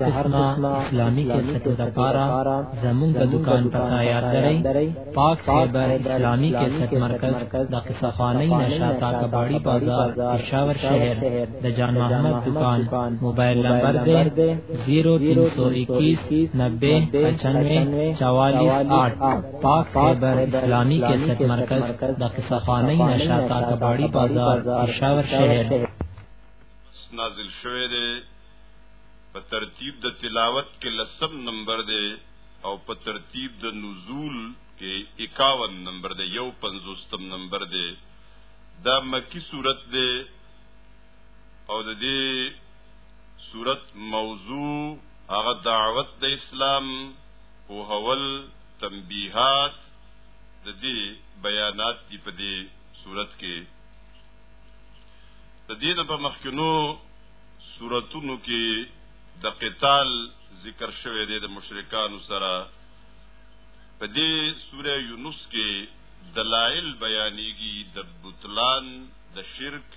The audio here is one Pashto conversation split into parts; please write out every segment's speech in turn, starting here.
د هر قسم اسلامي کیسټو د پارا زموږ د دکان پتا یاد درئ پاک خیبر اسلامي کیسټ مرکز د قصفانی نشاتا کباړی بازار پېښور شهر د جان محمد دکان موبایل نمبر دی 0321 90 95 44 8 پاک خیبر اسلامی کیسټ مرکز د قصه خانه نشاتا کباړی بازار پېښور شهر نازل شوه دی په ترتیب د تلاوت کې لسم نمبر دی او په ترتیب د نزول کې 51 نمبر دی یو 50 نمبر دی دا مکی صورت دی او د دې صورت موضوع هغه دعوت د اسلام پوهول تنبیحات د دې بیانات دی په دې صورت کې د دې په مخکنو صورتونو کې د قتال ذکر شوی دی د مشرکانو سره په دې سوره یونس کې دلائل بیانېږي د بطلان د شرک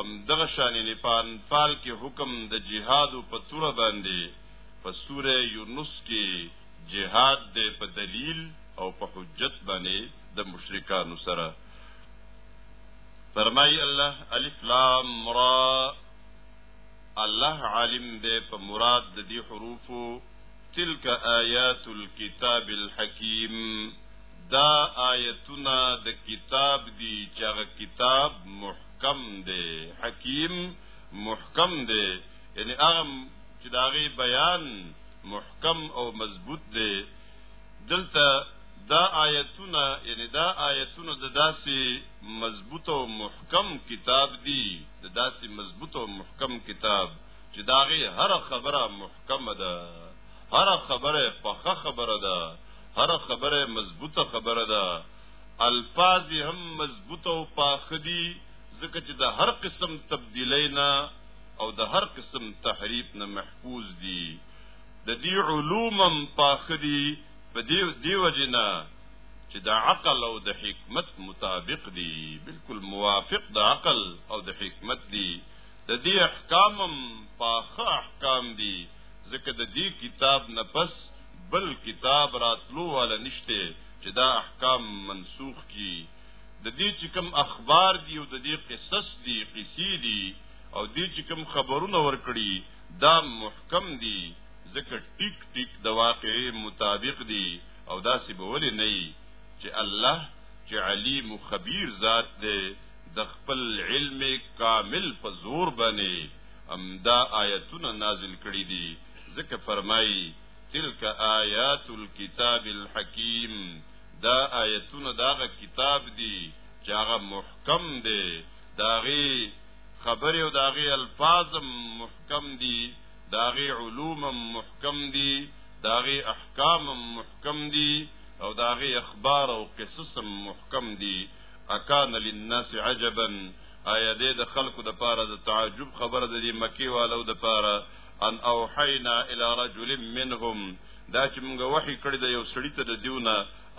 ام دغه شان نه پان پال کې حکم د جهاد او پتور باندې په سوره یونس کې جهاد دی په دلیل او په حجت باندې د مشرکانو سره فرمای الله الف لام را الله عالم دی په مراد د دې حروفو تلک آیات الكتاب الحکیم دا آیتونه د کتاب دی چې هغه کتاب محکم دی حکیم محکم دی یعنی هغه چې دا غي بیان محکم او مضبوط دی دلته دا آیتونه یعنی دا آیتونه د داسې مضبوط او محکم کتاب دی د داسې مضبوط او محکم کتاب چې دا غي هر خبره محکمه ده هر خبره پخه خبره ده هر خبره مضبوطه خبره ده الفاظ هم مضبوط او پاخدي ځکه چې د هر قسم تبدیلینا او د هر قسم تحریف نه محفوظ دي د دې علومم پاخدي په دې دی وجنا چې د عقل او د حکمت مطابق دي بالکل موافق د عقل او د حکمت دي د دې احکامم پاخه احکام دي ځکه د دې کتاب نه پس بل کتاب راتلو والا نشته چې دا احکام منسوخ کی د دې چې کوم اخبار دی او د دې قصص دی قصې دی او دې چې کوم خبرونه ورکړي دا محکم دي ځکه ټیک ټیک د واقعي مطابق دي او دا سی به ولې نه چې الله چې علیم خبیر ذات دی د خپل علم کامل په زور باندې امدا آیتونه نازل کړي دي ځکه فرمایي تلک آیات الكتاب الحکیم دا آیتونه داغه کتاب دی چې هغه محکم دی داغي خبره او داغي الفاظ محکم دي داغي علوم محکم دي داغي احکام محکم دي او داغي اخبار او قصص محکم دي اکان للناس عجبا آیا دې د خلکو د پاره د تعجب خبره د دې مکی والو د پاره ان اوحینا الی رجل منهم دا چې موږ وحی کړی د یو سړی ته د دیونه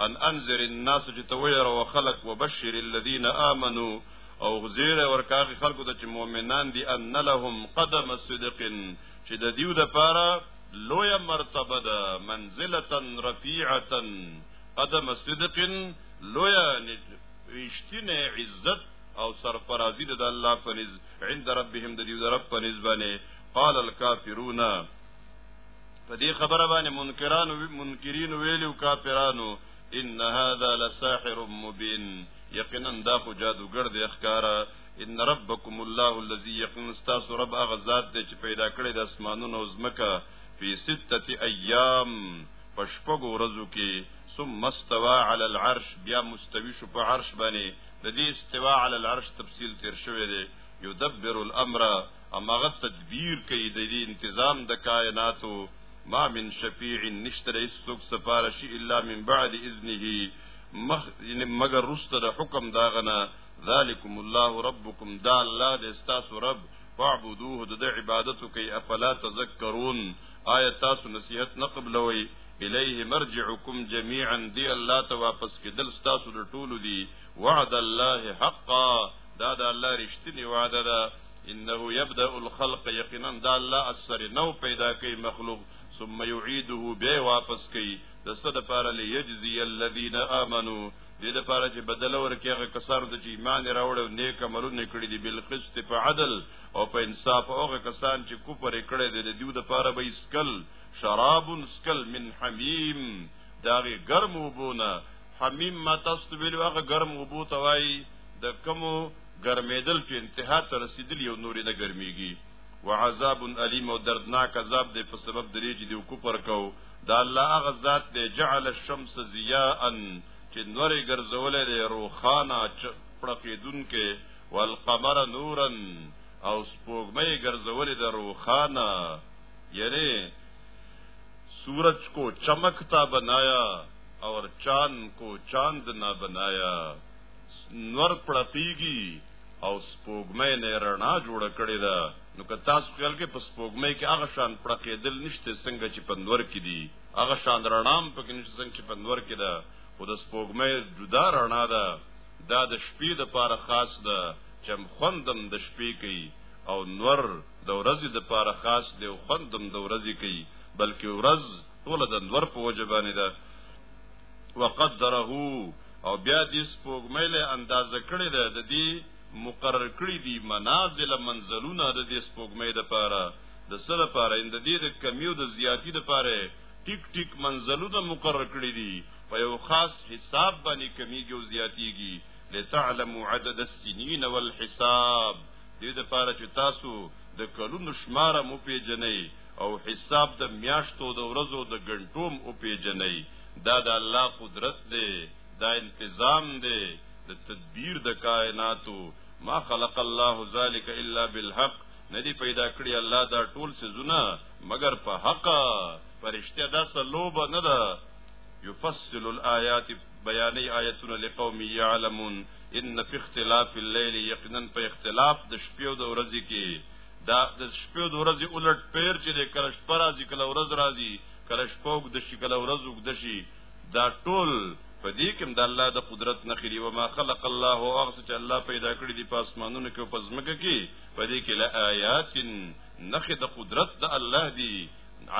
ان انذر الناس چې ته ویره خلق وبشر الذين امنوا او غزیر ورکاغه خلکو ته چې مؤمنان دي ان لهم قدم صدق چې د دیو د پاره لوی مرتبه ده منزله رفیعه قدم صدق لوی رښتینه عزت او سرفرازی د الله پنځ عند ربهم د دیو د رب پنځ باندې قال الكافرون په دې خبره باندې منکرانو منکرین ویلو کافرانو ان هذا لساحر مبين یقینا دا خو جادوګر دی ښکارا ان ربکم الله الذي يقن استاس رب هغه ذات دی چې پیدا کړی د اسمانونو او زمکه په سته ایام پشپګو ورځو کې ثم استوى على العرش بیا مستوی شو په عرش باندې د دې استوا على العرش تفصیل تیر شوی دی یدبر الامر امغه تدبیر کوي د دې تنظیم د کائناتو ما من شفیع نشتر اسوک سفارشی الا من بعد اذنه مخ یعنی مگر رست د حکم داغنا ذالکم الله ربکم دا الله د استاس رب فاعبدوه د عبادت کوي افلا تذکرون آیا تاسو نصیحت نه قبلوي الیه مرجعکم جميعا دی الله ته واپس کېدل تاسو د ټولو دی وعد الله حقا دا د الله رښتینی وعده ده انه يبدا الخلق یقینا دا الله اثر نو پیدا کوي مخلوق ثم يعيده به واپس کوي د څه د پاره ليجزي الذين امنوا دې د پاره چې بدل ورکړي هغه کسانو ته چې ایمان راوړ او نیک عملونه کړی دي بل قسط په عدل او په انصاف هغه کسان چې کوپر کړی دي د دیو د پاره به اسکل شراب اسکل من حمیم داغه ګرم وبونه حمیم ما تاسو ویلو هغه ګرم وبو توای د کمو ګرمېدل چې انتها ته رسیدلی او نورې نه ګرمېږي وعذاب الیم او دردناک عذاب دی په سبب درې چې دی کوپر کو دا الله هغه ذات دی جعل الشمس ضیاء چې نورې ګرځولې دی روخانه پړقېدونکې والقمر نورا او سپوږمۍ ګرځولې د روخانه یعنی سورج کو چمکتا بنایا اور چاند کو چاند نہ بنایا نور پړپیږي او سپوږمۍ نه رڼا جوړ کړي ده نو که تاسو خیال کې په سپوږمۍ کې هغه شان پړقېدل نشته څنګه چې په نور کې دي هغه شان رڼام په کې نشته څنګه چې په نور کې ده خو د سپوږمۍ جدا رڼا ده دا د شپې د پاره خاص ده چې خوندم د شپې کوي او نور د ورځې د پاره خاص دی او خوندم د ورځې کوي بلکې ورځ ټول د نور په وجه باندې ده وقدره او بیا دې سپوږمۍ له اندازه کړې ده د دې مقرر کړې دي منازل منزلونه د دې سپوږمۍ د پاره د سره لپاره ان د دې د کمیو د زیاتی د پاره ټیک ټیک منزلونه مقرر کړې دي په یو خاص حساب باندې کمیږي او زیاتیږي لتعلموا عدد السنين والحساب دې د پاره چې تاسو د کلونو شماره مو پیژنئ او حساب د میاشتو د ورځو د غنټوم او پیژنئ دا د الله قدرت دی دا انتظام دی د تدبیر د کائناتو ما خلق الله ذلك الا بالحق ندی پیدا کړی الله دا ټول سيزونه مگر په حق پرشته دا سلوب نه ده يفصل الآيات بیانې آیتونه لقوم يعلمون ان في اختلاف الليل یقینا په اختلاف د شپې او د ورځې کې دا د شپې او د ورځې الټ پیر چې د کله شپه راځي کله ورځ راځي کله شپه اوږده شي کله ورځ اوږده شي دا ټول په دې کې د الله د قدرت نښې دي وما خلق الله او هغه چې الله پیدا کړی دی په اسمانونو کې او په ځمکه کې په دې کې لآیات نښې د قدرت د الله دی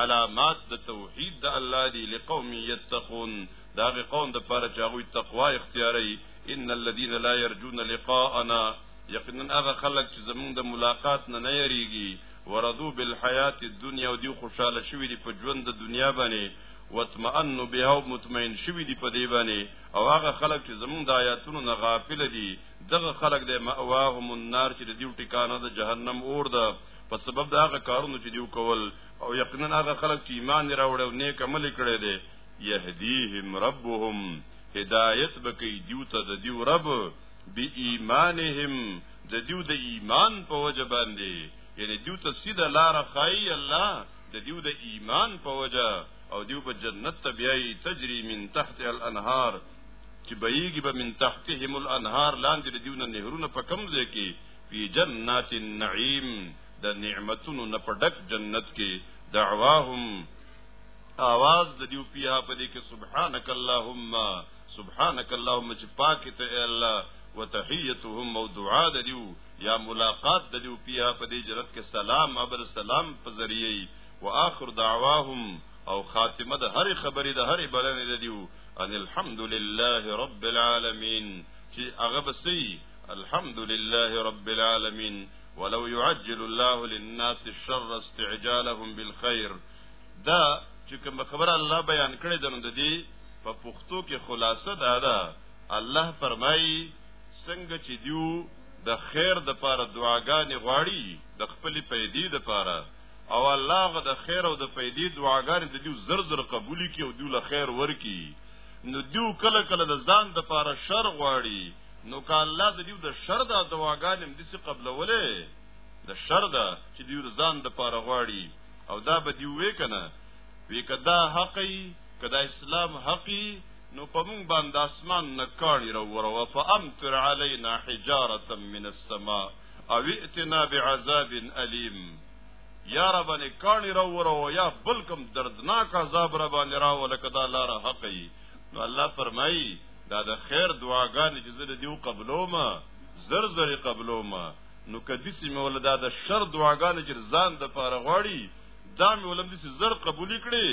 علامات د توحید د الله دی لقوم یتقون دا غي قوم د پاره چې هغه تقوا اختیاري ان الذين لا يرجون لقاءنا یقینا هغه خلک چې زمونږ د ملاقات نه نه یریږي ورضو بالحیات الدنیا او دی خوشاله شوی دی په ژوند د دنیا باندې وتمئن بها او مطمئن شوی دی په دی باندې او هغه خلک چې زمونږ د آیاتونو نه غافل دي دغه خلک د مأواهم النار چې د دیو ټکانه د جهنم اور ده په سبب د هغه کارونو چې دیو کول او یقینا هغه خلک چې ایمان راوړ او نیک عمل کړي دي یهدیهم ربهم هدایت بکی دیو ته د دیو رب بی ایمانهم د دیو د ایمان په وجه باندې یعنی دیو ته سیده لار خای الله د دیو د ایمان په وجه او دیو په جنت ته بیایي تجری من تحت الانهار چې بهیږي به من تحتهم الانهار لاندې د دیو نه نهرونه په کم ځای کې فی جنات النعیم د نعمتونو نه په ډک جنت کې دعواهم آواز د دیو پیه په دې کې سبحانك اللهم سبحانك اللهم چې پاک ته اے الله وتحيتهم او دعا د دیو یا ملاقات د دیو پیا په دې جرت کې سلام ابر سلام په ذریعہ واخر دعواهم او خاتمه د هر خبرې د هر بلنې د دیو ان الحمد لله رب العالمین چې هغه بسې الحمد لله رب العالمین ولو يعجل الله للناس الشر استعجالهم بالخير دا چې کوم خبره الله بیان کړې ده نو د دې په پښتو کې خلاصه دا ده الله فرمایي څنګه چې دیو د خیر د پاره دعاګانې غواړي د خپل پیدې د پاره او الله غ د خیر او د پیدې دعاګانې د دیو زر زر قبول کی او دیو له خیر ورکی نو دیو کله کله د ځان د پاره شر غواړي نو که الله د دیو د شر د دعاګانې هم دسی قبلولې د شر د چې دیو د ځان د پاره غواړي او دا به دیو وې کنه وې کدا حقي که دا اسلام حقی نو په مونږ باندې اسمان نه کاڼي راوروه فامطر علينا حجاره من السماء او ائتنا بعذاب الیم یا رب نه کاڼي راوروه یا بل کوم دردناک عذاب را باندې راوه لکه دا لار حق ای نو الله فرمایي دا د خیر دعاګانې چې زه دیو قبلوم زر زر قبلوم نو کدی سي مولا دا د شر دعاګانې چې ځان د پاره غواړي دا مې ولم دي زر قبول کړي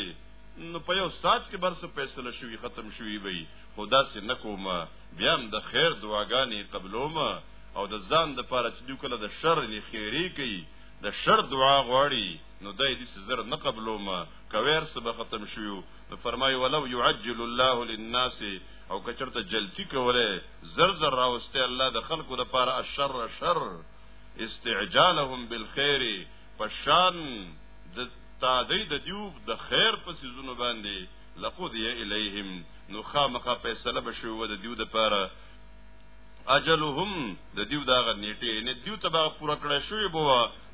نو په یو سات کې برس فیصله شوی ختم شوی وي خدا سي نکوم بیا هم د خیر دعاګانې قبلوم او د ځان د پاره چې دوی کله د شر نه خیری کوي د شر دعا غواړي نو دای دې زر نه قبلوم کویر سبا ختم شوی نو فرمایي ولو يعجل الله للناس او کچرته جلتی کوله زر زر راوسته الله د خلکو د پاره الشر شر استعجالهم بالخير پشان د تا دی د دیو د خیر په سيزونو باندې لقد ی الیهم نو خامخه فیصله بشو و د دیو د پاره اجلهم د دیو دغه نیټه نه دیو تبا پوره کړی شوی بو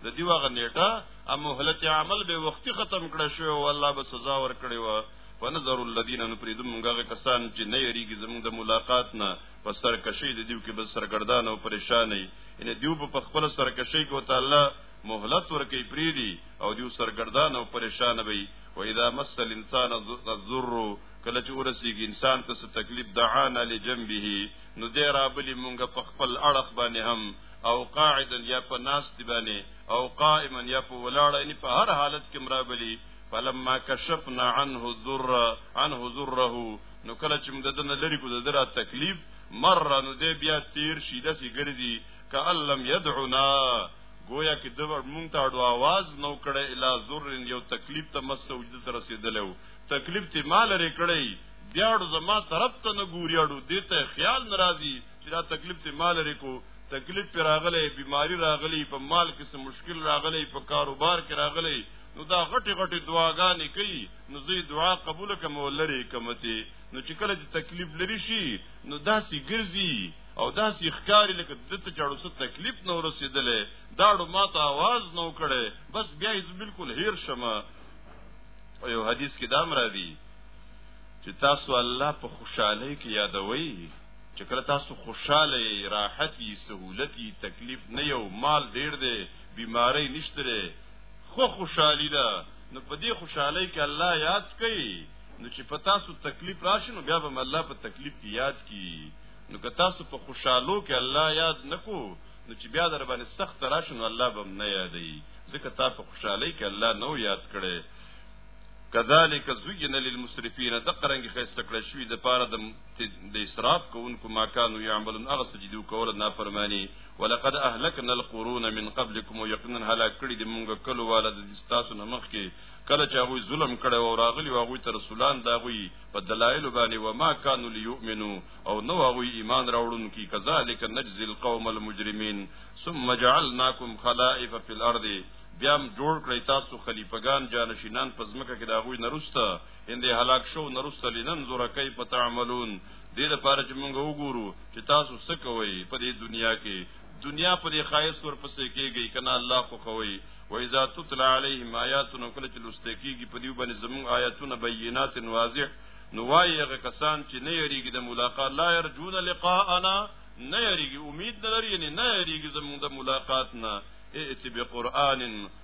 د دیو هغه نیټه ا مهلت عمل به وختي ختم کړی شوی او الله به سزا ور کړی و فنظر الذين نفرد مونږه کسان چې نه یریږي زموږ د ملاقات نه په سرکشي د دیو کې بس سرګردان او پریشانې ان دیو په خپل سرکشي کې وته الله مهلت ورکی پریدي او دیو سرګردان او پریشان وي و اذا مس الانسان الضر کله چې ورسیږي انسان ته څه تکلیف دعانا لجنبه نو دی رابلی مونږه په خپل اړخ باندې هم او قاعدا یا په ناست باندې او قائما یا په ولاړه یعنی په هر حالت کې مرابلی فلما کشفنا عنه الضر عنه ضره نو کله چې موږ دنه لری کو دره تکلیف مر نو دې بیا تیر شي دسی ګرځي کألم يدعنا گویا کې د مونږ ته اډو आवाज نو کړه الا ذر یو تکلیف ته مس وجود تر رسیدلو تکلیف ته مال لري کړی بیا اډو زما طرف ته نه ګوري اډو دته خیال ناراضي چې دا تکلیف ته مال لري کو تکلیف پر راغلی بیماری راغلی په مال کې څه مشکل راغلی په کاروبار کې راغلی نو دا غټي غټي دعاګانې کوي نو زه دعا قبول کوم لری کومته نو چې کله چې تکلیف لري شي نو داسې ګرځي او دا سی ښکاری لکه دته چاړو څه تکلیف نه ورسېدلې داړو ماته आवाज نه وکړي بس بیا یې بالکل هیر شمه او یو حدیث کې دام را دي چې تاسو الله په خوشحالي کې یادوي چې کله تاسو خوشاله یې راحت یې سہولت یې تکلیف نه یو مال ډیر دی بیماری نشته خو خوشحالي ده نو په دې خوشحالي کې الله یاد کوي نو چې په تاسو تکلیف راشي نو بیا به الله په تکلیف کې یاد کړي نو که تاسو په خوشحالو کې الله یاد نکو نو چې بیا در باندې سخت راشنو الله به نه یادې ځکه تا په خوشحالي کې الله نو یاد کړي کذالک زوجنا للمسرفین د قرنګ خسته کړه شوې د پاره د اسراف کوونکو ما کانوا یعملون هغه سجدو کول نه فرمانی ولقد اهلكنا القرون من قبلكم ويقينا هلاک کړي د مونږ کلو والد د تاسو نه مخکې کله چې هغه ظلم کړي او راغلي هغه ته رسولان دا غوي په دلایل باندې و ما كانوا ليؤمنوا او نو هغه ایمان راوړونکي کذالک نجزي القوم المجرمين ثم جعلناكم خلائف في الارض بیا هم جوړ کړی تاسو خلیفګان جانشینان په ځمکه کې دا غوي نرسته اندې هلاک شو نرسته لینن زور کوي په تعملون دې لپاره چې موږ وګورو چې تاسو څه کوئ په دې دنیا کې دنیا په دې خایس ور پسې کېږي کنه الله خو کوي و اذا تتلى عليهم آیاتنا کله چې لوسته کیږي په دیو باندې زموږ آیاتونه بینات واضح نو وایي هغه کسان چې نه یریږي د ملاقات لا يرجون لقاءنا نه یریږي امید نه لري یعنی نه یریږي زموږ د ملاقات نه ائت بقران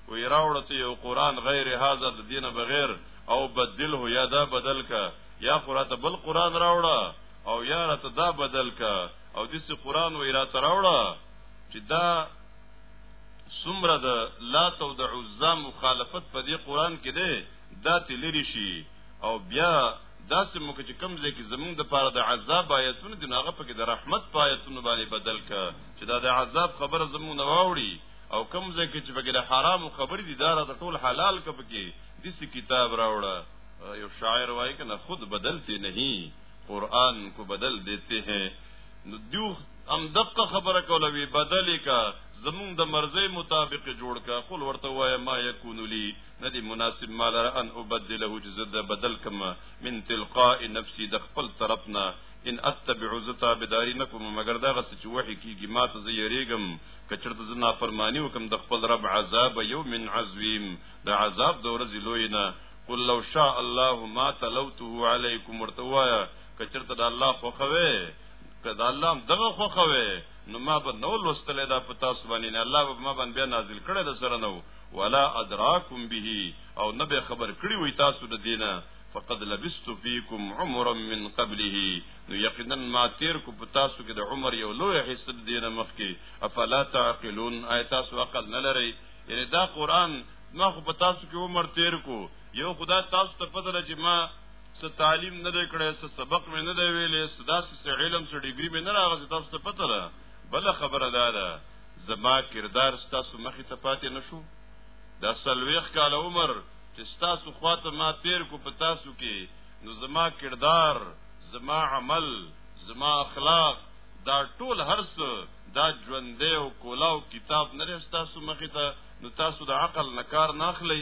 و يراوړته یو قران غیر هاذا د دینه بغیر او بدله یا دا بدل کا یا قرات بل قران راوړه او یا رات دا بدل کا او دسی قران و یرا تراوړه چې دا سمره د لا تو د عزا مخالفت په دې قران کې ده دا تلری شي او بیا داسې موږ چې کم ځای کې زمونږ د پاره د عذاب آیتونه دي هغه پکې د رحمت په آیتونو باندې بدل ک چې دا د عذاب خبره زمونږ نه واوړي او کم ځای کې چې پکې د حرام خبرې دي دا را ټول حلال ک پکې دې کتاب راوړه یو شاعر وایي کنه خود بدلته نه قرآن کو بدل دیتے ہیں دیو ام دقه خبره کوله وی بدلی کا زمون د مرزه مطابق جوړ کا قل ورته وای ما یکون لی ندی مناسب مال را ان ابدله جزد بدل کما من تلقاء نفسی د خپل طرفنا ان اتبع زتا بداری نکوم مگر دا غس چې وحی کیږي ما ته زیریګم کچرته زنا فرمانی وکم د خپل رب عذاب یوم عظیم د عذاب د ورځې لوی نه قل لو شاء الله ما تلوته علیکم ورته وایا کچرته د الله خوخوي که دا الله دغه خوخه وي نو ما به نو لوستل دا په تاسو باندې نه الله به ما باندې بیا نازل کړي د سره نو ولا ادراکم به او نه به خبر کړی وي تاسو د دینه فقد لبست فيكم عمرا من قبله نو یقینا ما تیر کو پتا سو کې د عمر یو لوی حصہ دینه مخ کې افلا تعقلون آیات تاسو عقل نه لري یعنی دا قران ما خو پتا سو کې عمر تیر کو یو خدا تاسو ته پته چې ما څه تعلیم نه کړی څه سبق مې نه دی ویلې څه داسې څه علم څه ډیګري مې نه راغلی تاسو ته پته ده بله خبره دا ده زما کردار ستاسو مخې ته پاتې نه شو دا څلوېښت کاله عمر چې ستاسو خواته ما تیر کو په تاسو کې نو زما کردار زما عمل زما اخلاق دا ټول هرڅ دا ژوندې او کولاو کتاب نه رستا سو مخې ته نو تاسو د عقل نکار نه اخلي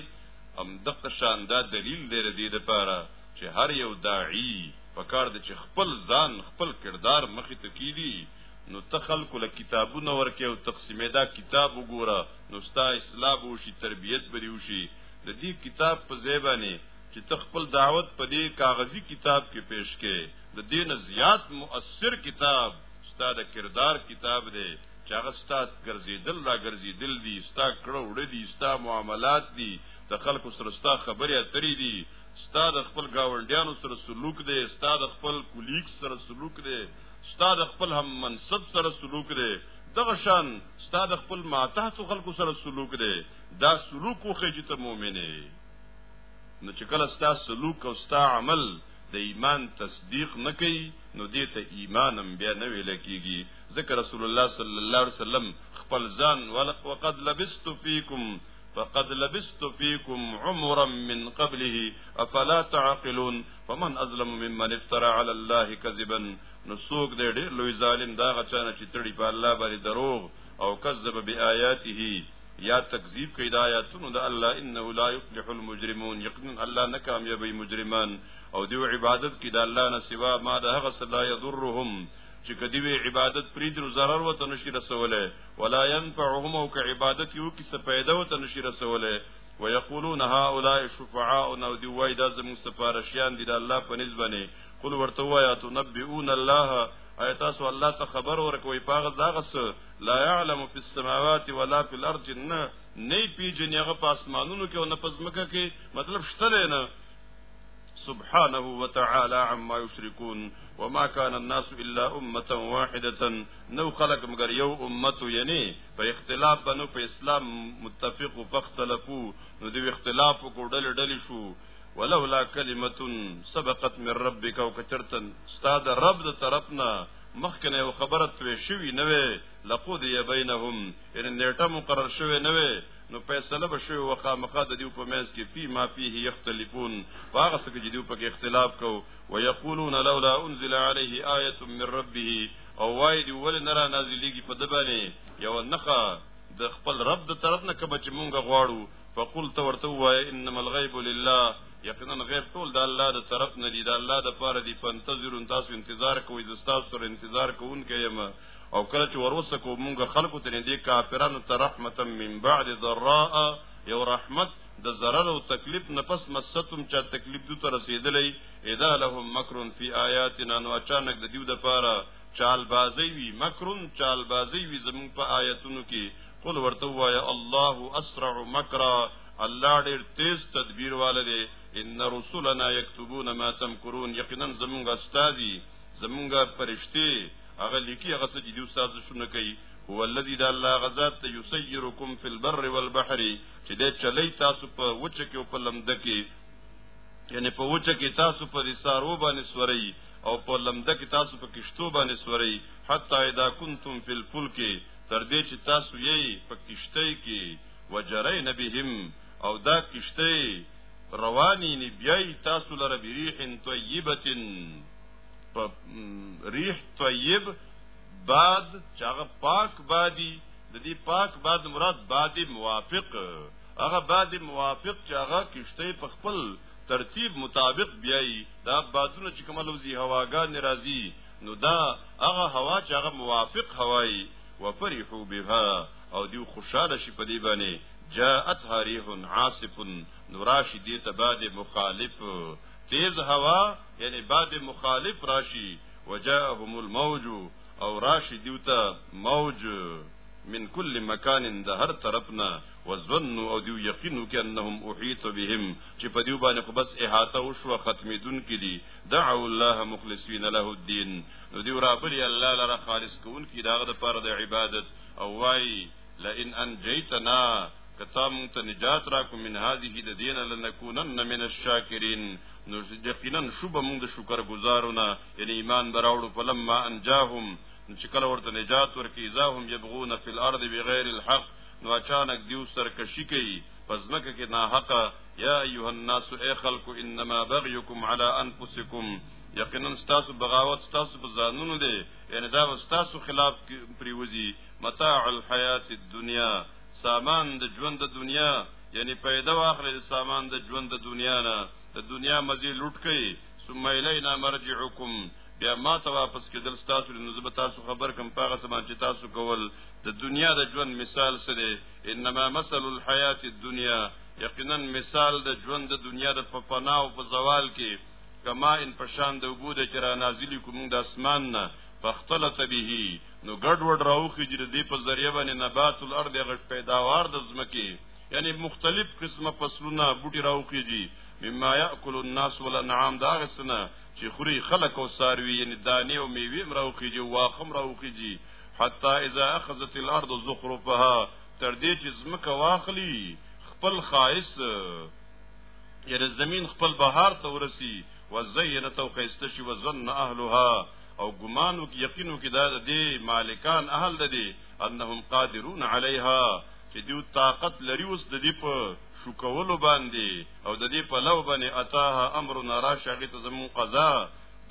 هم دغه شان دا دلیل دی ردی د پاره چې هر یو داعی په کار د چې خپل ځان خپل کردار مخې ته کیدی نو ته خلکو له کتابونه ورکې او تقسیمې دا کتاب وګوره نو ستا اصلاح به وشي تربیت به وشي د دې کتاب په ځای باندې چې ته خپل دعوت په دې کاغذي کتاب کې پیش کې د دین زیات مؤثر کتاب ستا د کردار کتاب دی چې هغه ستا ګرځېدل را ګرځېدل دي ستا کړه وړه دي ستا معاملات دي د خلکو سره ستا خبرې اترې دي ستا د خپل گاونډیانو سره سلوک دی ستا د خپل کولیګ سره سلوک دی ستا د خپل هم منصب سره سلوک دی دغه شان ستا د خپل ماتحت خلکو سره سلوک دی دا سلوک وخی چې ته مؤمن یې نو چې کله ستا سلوک او ستا عمل د ایمان تصدیق نه کوي نو دې ته ایمان هم بیا نه ویل کېږي ذکر رسول الله صلی الله علیه وسلم خپل ځان وقد لبست فیکم فقد لبست فيكم عمرا من قبله افلا تعقلون فمن ازلم ممن افترى على الله كذبا نسوک دې ډېر لوی ظالم دا غچانه چې تړي په الله باندې دروغ او کذب بیااته یا تکذیب کوي د آیاتونو د الله انه لا یفلح المجرمون یقینا الله نه کامیابی مجرمان او دیو عبادت کې د الله نه سوا ما د هغه صدا یضرهم چې کدی وی عبادت پری درو zarar وته نشي رسوله ولا ينفعهم او که عبادت یو کی څه پیدا وته نشي رسوله ويقولون هؤلاء شفعاؤنا او دی وای دا زموږ سفارشیان دي د الله په نسبنه قل ورته وایا تنبئون الله اي تاسو الله ته خبر ورکوي پاغه داغه څه لا يعلم في السماوات ولا في الارض نه نه پیجن هغه په اسمانونو کې او نه پزمکه کې مطلب شته نه سبحانه وتعالى عما يشركون وما كان الناس الا امه واحده نو خلق مگر یو امت یعنی په اختلاف بنو په اسلام متفق فاختلفو نو دی اختلاف کو ډل ډل شو ولولا کلمه سبقت من ربك وكثرتن استاد رب د طرفنا مخکنه یو خبره توې شوی نه وي لقود یا بینهم ان نیټه مقرر شوی نه وي نو فیصله بشوي وقامقا د دیو په منځ کې فی ما فيه یختلفون هغه څه چې دیو په کې اختلاف کو ويقولون لولا انزل عليه آیه من ربه او وای دی ول نه را نازلېږي په دبانې یو نخا د خپل رب د طرف نه کبه چې مونږ غواړو فقل تو ورته وای انما الغیب لله یقینا غیب ټول د الله د طرف نه دی د الله د پاره دی پنتظر تاسو انتظار کوئ زستاسو سره انتظار کوونکې یم او کله چې وروسته کو مونږ خلکو ته دې کافرانو ته رحمتا من بعد ضراء یو رحمت د ضرر او تکلیف نه پس مستم چا تکلیف دو ته رسیدلې اذا لهم مکر فی آیاتنا نو اچانک د دیو د پاره چال بازی وی مکرون چال بازی وی زمون په آیاتونو کې قل ورته وایا الله اسرع مکرا الله ډیر تیز تدبیر والده ان رسولنا یكتبون ما تمکرون یقینا زمونږ استادی زمونږه پرشتي هغه لیکي هغه څه چې دی استاد شونه کوي هو الذي دا الله غزاد ته يسيركم في البر والبحر چې دې چلی تاسو په وچ کې او په لمد کې یعنی په وچ کې تاسو په رسارو باندې سوري او په لمد کې تاسو په کشتو باندې سوري حتا اذا كنتم في الفلك تر دې چې تاسو یې په کشته کې وجرین بهم او دا کشته رواني نبیای تاسو لره بریح طیبه په ریح طیب باد چې هغه پاک بادي د دې پاک باد مراد باد موافق هغه باد موافق چې هغه کشته په خپل ترتیب مطابق بیایي دا بادونه چې کومه لوزي هواګان ناراضي نو دا هغه هوا چې هغه موافق هوایي وفرحو بها او دیو خوشاله شي په دې باندې جاءت حریح عاصف نوراشی دې تباد مخالف تیز هوا یعنی باب مخالف راشي وجاءهم الموج او راشي دیوته موج من کل مکان د هر طرفنا وظنوا او دیو یقینو کې انهم احیط بهم چې په دیو باندې خو بس احاطه او شو ختمیدون کې دي دعوا الله مخلصین له الدين نو دیو رابلی الله لره خالص کون کې داغه د پر د عبادت او وای لئن انجیتنا کتا مونږ ته نجات راکو من هذه د دین لنکونن من الشاکرین نو یقینا شوب مونږ د شکر گزارونه یعنی ایمان براوړو فلما انجاهم چې کله ورته نجات ورکې ځاهم یبغون فی الارض بغیر الحق نو اچانک دیو سرکشی کوي پزمکه کې نا حق یا ایها الناس ای خلق انما بغیکم علی انفسکم یقینا تاسو بغاوت تاسو په ځانونو دی یعنی دا تاسو خلاف پریوزی متاع الحیات الدنیا سامان د ژوند د دنیا یعنی پیدا واخلې سامان د ژوند د دنیا نه د دنیا مزي لوټ کړي ثم الینا مرجعکم بیا ما ته واپس کېدل تاسو نو زه به تاسو خبر کوم پاغه سامان چې تاسو کول د دنیا د ژوند مثال سره انما مثل الحیات الدنیا یقینا مثال د ژوند د دنیا د پپنا او په زوال کې کما ان پشان د وګود چې را نازلی کوم د اسمان نه فاختلط به نو ګډ وډ راوخی چې د دې په ذریعہ باندې نبات الارض غټ پیداوار د ځمکې یعنی مختلف قسمه فصلونه بوټي راوخیږي مما یاکل الناس والانعام دا غسنه چې خوري خلک او ساروي یعنی دانه او میوه راوخیږي واخم راوخیږي حتی اذا اخذت الارض زخرفها تر دې چې ځمکه واخلي خپل خایس یعنی زمین خپل بهار ته ورسی وزینت او خیسته شي وزن اهلها او ګمانو کې یقینو کې دا د مالکان اهل د دې انهم قادرون علیها چې دیو طاقت لري اوس د دې په شکولو باندې او د دې په لو باندې اتاها امرنا را شغه ته زمون قضا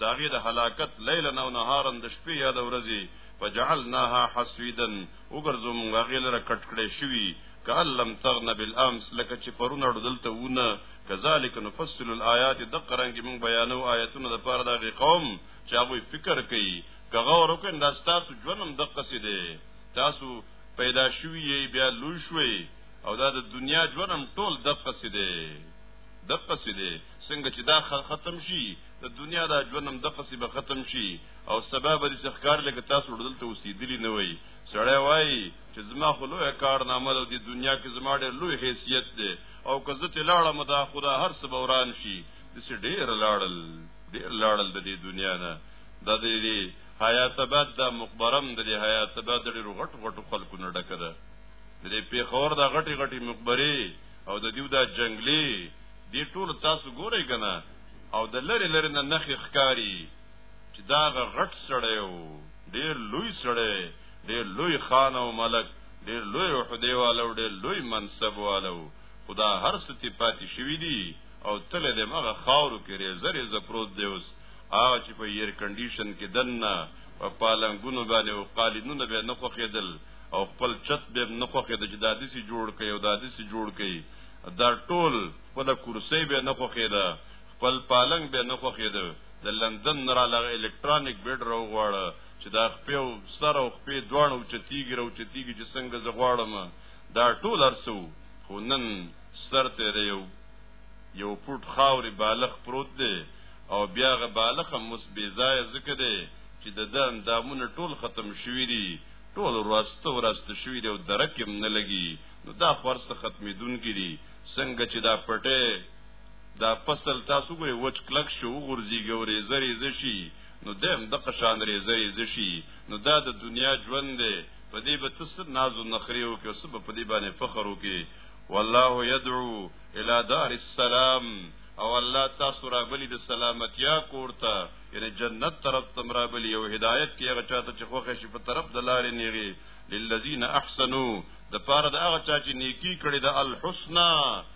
داغه د هلاکت لیل نو نهارن د شپې یا د ورځې فجعلناها حسیدا وګرځو مونږ هغه لره کټ کړې شوی کالم تغن بالامس لکه چې پرونه دلته ونه کذالک نفصل الایات د قرانګ مونږ بیانو آیاتونه د پاره دغه قوم چې هغه فکر کوي کغه ورکه دا تاسو ژوندم د قصې دی تاسو پیدا شوی بیا لوی شوی او دا د دنیا ژوندم ټول د قصې دی د قصې دی څنګه چې دا ختم شي د دنیا دا ژوندم د قصې به ختم شي او سبب دې څخه کار لکه تاسو دلته اوسېدلی نه وای سړی وای چې زما خو لوی کار نامه د دنیا کې زما ډېر لوی حیثیت دی او که زه ته لاړم دا خدا هر څه بوران شي دسې ډېر لاړل ډېر لاړل د دې دنیا نه د دې حیات آباد د مقبرم د دې حیات آباد ډېر غټ غټ خلکو نه ډکه ده د دې پیښور د غټي غټي مقبره او د دیو دا جنگلي دې ټول تاسو ګورئ کنه او د لری لری نه نخې ښکاری چې دا غټ سړی و ډیر لوی سړی ډیر لوی خان او ملک ډیر لوی وحدی والو ډیر لوی منصب والو خدا هر څه پاتې شوی دی او تل د مغه خاورو کې ریزه ریزه پروت دی اوس هغه چې په ایر کنډیشن کې دننه په پالنګونو باندې او قالینونه به نه خوخېدل او خپل چت به نه خوخېدل چې دادی سي جوړ کړي او دادی سي جوړ کړي دا ټول خپل کرسي به نه خوخېده خپل پالنګ به نه خوښېده، د لندن نه راله هغه الکترانیک بېډ راوغواړه چې دا خپې او سر او خپې دواړه اوچتېږي راوچتېږي چې څنګه زه غواړم، دا ټول هر څه و، خو نن سر ته د یو یو فوټ خاورې بالښت پروت دی او بیا هغه بالښت هم اوس بې ځایه ځکه دی چې د ده اندامونه ټول ختم شوي دي، ټول وراسته وراسته شوي دي او درک یې هم نه لګي، نو دا خو هر څه ختمېدونکي دي، څنګه چې دا پټی دا فصل تاسو ګوري وټ کلک شو غورځي ګوري زری زشي نو دیم د قشان ری زری زشي نو دا د دنیا ژوند دی په دې به تاسو ناز او نخري او کې سبب په دې باندې فخر وکي والله يدعو الى دار السلام او الله تاسو را بلی د سلامتیا کوړه یعنی جنت طرف تم را بلی او هدایت کې هغه چاته چې خوښ شي په طرف د لارې نیغي للذین احسنوا د پاره د هغه چا چې نیکی کړي د الحسنا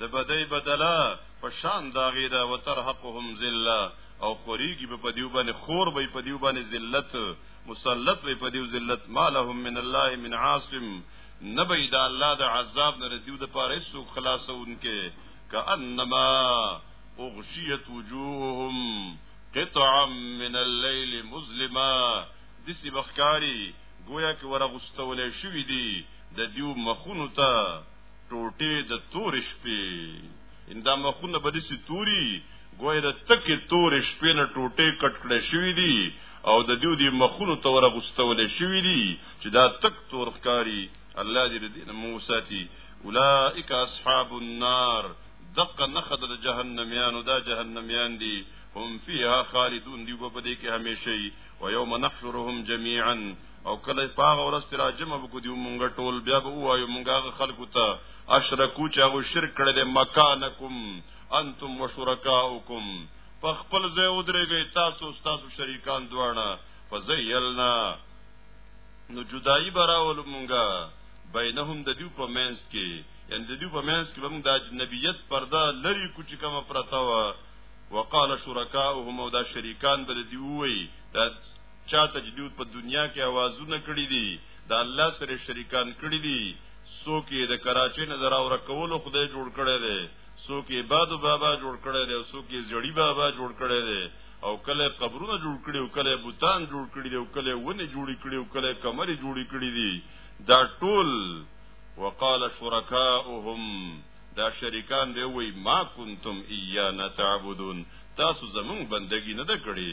د بدی بدلا په شان داغی دا وترحقهم ذلہ او خوریږي په دیو باندې خور به په دیو باندې ذلت مسلط به په دیو ذلت مالهم من الله من عاصم نبی دا الله د عذاب نه دیو د پاره سو خلاصونکې کانما اغشیت وجوههم قطعا من الليل مظلما دسی بخکاری گویا که ورغستولی شوی دی د دیو مخونو ته ټوټې د تورې شپې اندا مخونه به دې توري ګوې د تکې تورې شپې نه ټوټې کټ کړې شوې دي او د دیو دی مخونو ته ورغستول شوې دي چې دا تک تور ښکاری الله دې دې موساتی اولائک اصحاب النار دقه نخد د جهنميانو دا جهنميان دي هم فيها خالدون دی په دې کې هميشي و يوم نحشرهم جميعا او کله په هغه ورځ چې راجمه وکړو دی مونږ ټول بیا به وایو مونږ هغه خلکو ته اشرکو چې هغه شرک کړی دی مکانکم انتم وشرکاؤکم په خپل ځای ودرېږئ تاسو تاسو شریکان دواړه فزیلنا نو جدائی براول مونږه بینهم د دیو په مینس کې ان د دیو په مینس کې موږ د اجنبیت پرده لری کوچ کمه پرتا و وقال شرکاؤهم او دا شریکان بر دیووی دا چا تجدید په دنیا کې आवाजونه کړی دي د الله سره شریکان کړی دي څوک یې د کراچۍ نظر او رکولو خدای جوړ کړی دی څوک یې بادو بابا جوړ کړی دی څوک یې زړی بابا جوړ کړی دی او کله قبرونه جوړ کړي او کله بوتان جوړ کړي او کله ونه جوړ کړي او کله کمرې جوړ کړي دي دا ټول وقال شرکاؤهم دا شریکان دی وای ما کنتم ایانا تعبدون تاسو زمون بندگی نه کړی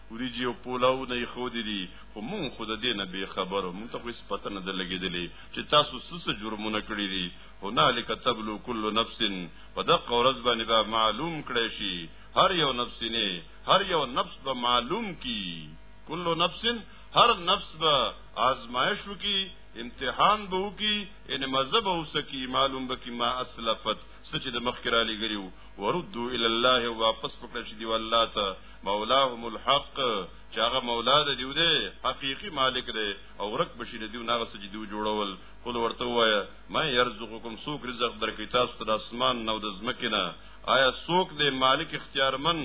وریجې او پولاو نه ایښودې دي خو مونږ خو د دې نه بې خبرو مونږ ته خو هېڅ پته نه ده لګېدلې چې تاسو څه څه جرمونه کړي دي هنالک تبلو کل نفس په دقه ورځ باندې به معلوم کړی شي هر یو نفس نه هر یو نفس به معلوم کی کل نفس هر نفس به آزمائش وکي امتحان به وکي ان مذهب اوسکی معلوم به کی ما اسلفت سچ د مخکرالي ګریو وردو الی الله واپس پکړه شي دی والله ته مولاهم الحق چې هغه مولا د دیو دی حقيقي مالک دی او ورک بشي د دیو ناغه سجدي جوړول قل ورته وایا ما يرزقکم سوق رزق درکې تاسو ته د اسمان نو د زمکه نه آیا سوق دی مالک اختیارمن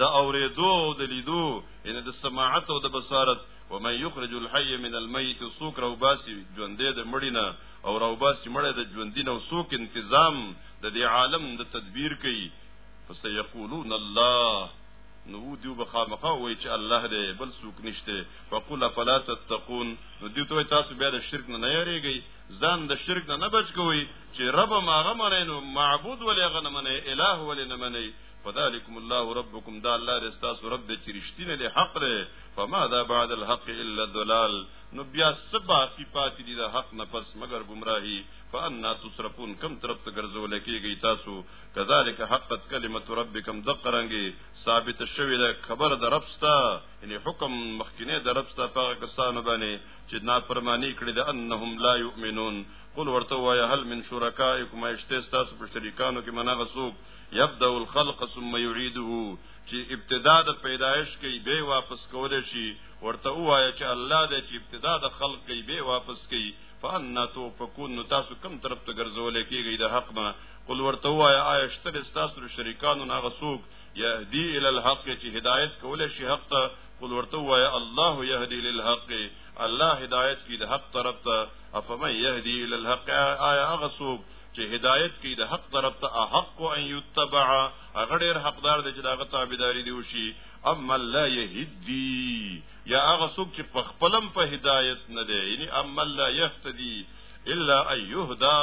د اوریدو او د لیدو ان د سماعت او د بصارت ومن يخرج الحي من الميت سوق روباسي ژوندې د مړینا او روباسي مړې د ژوندینه او سوق تنظیم د دې عالم د تدبیر کوي فسيقولون الله نو دیو بخامخه وای چې الله دې بل څوک نشته فقل فلا تتقون نو دیو ته تاسو بیا د شرک نه نه یریږئ ځان د شرک نه نه بچ کوئ چې رب ما غمنه نو معبود ولې غنه منه الہ ولې نه منه فذلكم الله ربكم دا الله رستاس رب دې چې رښتینه دې حق لري فماذا بعد الحق الا الضلال نو بیا سبا کی پاتې دي د حق نه پس مگر گمراهي فانا تصرفون کم طرف ته ګرځول کېږي تاسو کذالک حقت کلمت ربکم دقرنګي ثابت شوی ده خبر د ربستا یعنی حکم مخکینه د ربستا په کسانو باندې چې نافرمانی کړی ده انهم لا یؤمنون قل ورته وایا هل من شرکائکم اشته تاسو په شریکانو کې منغه سوق یبدا الخلق ثم یعیده چې ابتدا د پیدایش کې به واپس کول شي ورته وایا چې الله دې چې ابتدا د خلق کې به واپس کوي فانا تو فكون تاسو کم طرف ته ګرځول کیږي د حق نه قل ورته وایا آیا شته د ستاسو شریکانو نه هغه څوک یهدی ال الحق چې هدایت کولای شي حق ته قل ورته وایا الله یهدی للحق الله هدایت کی د حق طرف ته افمن یهدی ال الحق آیا هغه څوک چې هدایت کی د حق طرف ته احق ان یتبع هغه ډیر حقدار دی چې داغه تابعداري دی وشي اما لا یهدی یا هغه څوک چې په خپلم په هدایت نه دی یعنی اما لا یهتدی الا ایهدا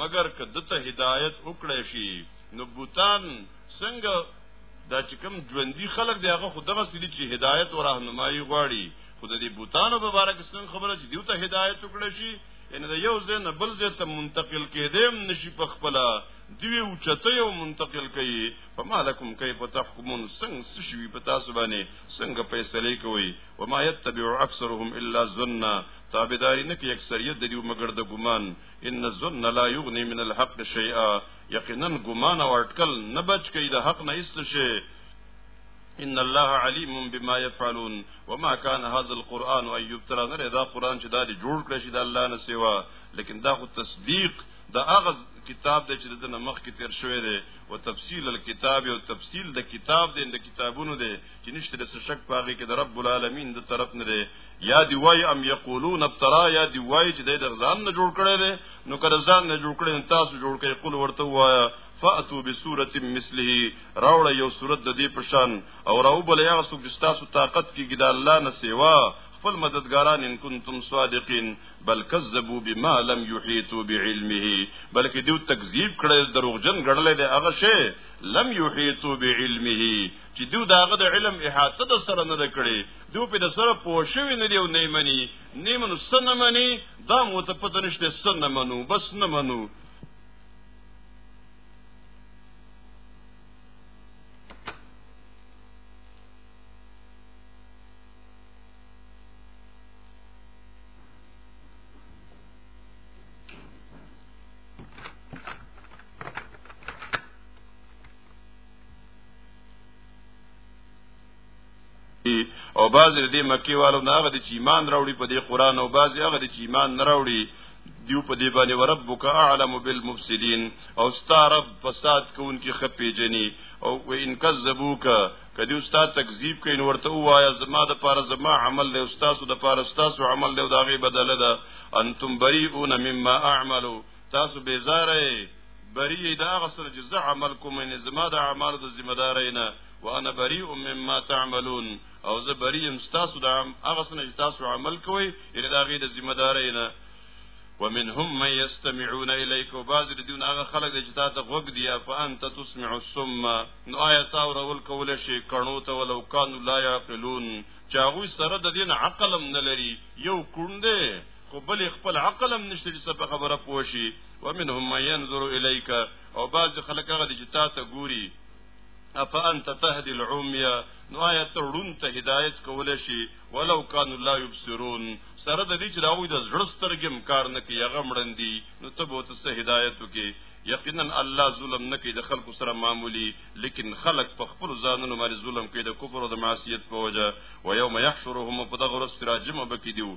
مگر که دته هدایت وکړی شي نو بوتان څنګه دا چې کوم ژوندۍ خلک دی هغه خو دغه سړي چې هدایت او راهنمایي غواړي خو د دې بوتانو په اړه کې څنګه خبره چې دیو ته هدایت وکړي شي ان دا یو ځای نه بل ځای ته منتقل کېدم نشي په خپل دوی اوچته یو منتقل کوي په مالکم کیف تحکمون څنګه شوی په تاسو باندې څنګه فیصله کوي و ما یتبع اکثرهم الا ظن تابعداري نه کوي اکثریت د دې مګر د ګمان ان الظن لا یغنی من الحق شیئا یقینا ګمان او اٹکل نه بچ کی د حق نه است شي ان الله علیم بما يفعلون وما كان هذا القران ان يبتلى نه دا قران چې دا جوړ کړی شي د الله نه سیوا لیکن دا خو تصدیق د هغه کتاب دی چې د مخ کې تیر شوی دی او تفصیل الكتاب او تفصیل د کتاب دی د کتابونو دی چې نشته د شک پاغي کې د رب العالمین د طرف نه دی یا دی وای ام یقولون ابترا یا دی وای چې د ځان نه جوړ کړي دي نو کله ځان نه جوړ کړي تاسو جوړ کړي قل ورته وایا فاتو بسوره مثله راوړ یو صورت د دې پشان او راو بل یا سو چې تاسو طاقت کې ګد الله نه سیوا خپل مددګاران ان کنتم صادقین بل کذبوا بما لم يحيطوا بعلمه بلکې دوی تکذیب کړي دروغجن غړلې د هغه شی لم يحيطوا بعلمه چې دو داغه د علم احاطه د سره نه کړي دو په د سره پوښوي نه دی او نه مني نه منو سن مني دا مو ته پته نشته سن منو بس نه منو او باز دې مکی والو نه غد چې ایمان راوړي په دې قران او باز هغه چې ایمان نه راوړي دیو په دې باندې وربک اعلم بالمفسدين او ستارب فساد کوونکی خپې جنې او وان کذبوک کدی استاد تکذیب کین ورته وایا زما د پاره زما عمل له استاد د پاره استاد عمل له داغه بدله ده انتم بریئون مما اعملوا تاسو بیزاره بری دا غسر چې زه عمل کوم نه زما د اعمال د ذمہ داري نه وانا بری مما تعملون او زه بری ام تاسو د هغه سن چې تاسو عمل کوئ یعنی دا غي د ذمہ داري نه ومنهم من يستمعون اليك وبعض دون هغه خلک چې تا ته غوږ دی فانت تسمع الصم نو آیات او رول کول شي کڼو ته ولو کانوا لا يعقلون چاغوي سره د دین عقلم نه لري یو کونده خو بل خپل عقل هم نشته چې په خبره پوه شي ومنهم من ينظر اليك او بعض خلک هغه چې تا ته ګوري افا انت تهدي العميا نو آیت رون ته هدایت کول شي ولو كانوا لا يبصرون سره د دې چې راوي د زړه سترګم کار نه کوي هغه مړندي نو ته به ته هدایت وکي یقینا الله ظلم نه کوي د خلکو سره معمولی لیکن خلق په خپل ځانونو باندې ظلم کوي د کفر او د معصیت په وجه و یوم یحشرهم په دغه ورځ راجمه بکې دیو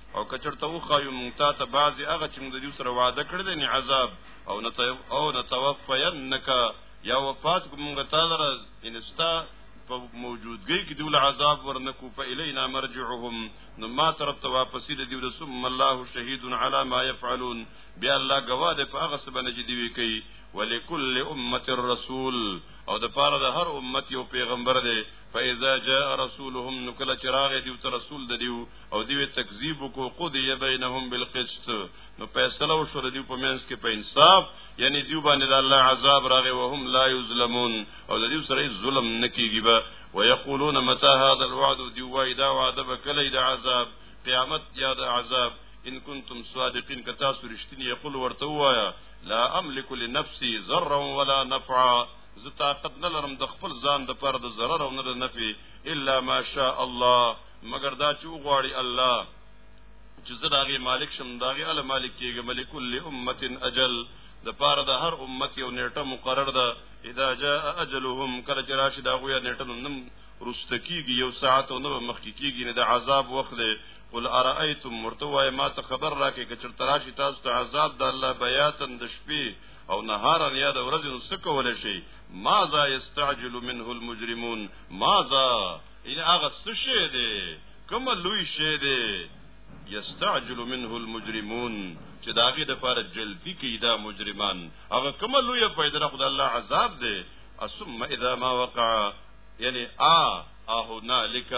او کچرته و خایو مونږ تا ته بعضی هغه چې مونږ د دې سره وعده کړی دی عذاب او نتوف او نتوفینک یا وفات مونږ تا لره انستا په موجودګۍ کې دیول عذاب ورنکو فإلینا مرجعهم نو ما طرف ته واپس دي دیول ثم الله شهید علی ما يفعلون بیا الله گواه ده په هغه څه باندې چې دی کوي ولکل امه الرسول او د پاره د هر امت یو پیغمبر دی فاذا جاء رسولهم نکله چراغ دی تر رسول د دیو او دیو تکذیب کو قضی بینهم بالقسط نو فیصله وشو د دیو په منځ کې په انصاف یعنی دیو باندې د الله عذاب راغی وهم لا یظلمون او د دیو سره ظلم نکیږي به ويقولون متى هذا الوعد دیو وای دا وعده به کله د عذاب قیامت یا د عذاب ان کنتم صادقین کتا سرشتنی یقول ورته وایا لا املک لنفسي ذرا ولا نفعا زه طاقت نه لرم د خپل ځان د پر د ضرر او نه د نفع الا ما شاء الله مګر دا چې وغواړي الله چې زه داغه مالک شم داغه ال مالک کېږم لكل امه اجل د پاره د هر امت یو نیټه مقرر ده اذا جاء اجلهم کله چې راشي دا غویا نیټه نن رسته کیږي یو ساعت او نو مخ کیږي نه د عذاب وخت دی قل ارایتم مرتوا ما ته خبر راکې کچر تراشی تاسو ته عذاب د الله بیاتن د شپې او نهار یا د ورځې نو څه کول شي ماذا یستعجل منه المجرمون ماذا ان هغه څه شی دی کوم لوی شی دی یستعجل منه المجرمون چې داغه د پاره جلدی کې دا مجرمان هغه کوم لوی پیدا نه خدای الله عذاب دی ثم اذا ما وقع یعنی ا اهو نالک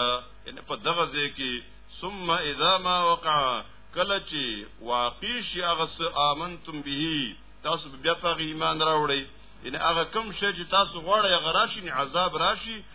یعنی په دغه ځای کې ثم اذا ما وقع کله چې واقع شي هغه څه امنتم به تاسو بیا په ایمان راوړئ ان هغه کوم شی چې تاسو غواړئ هغه راشي عذاب راشي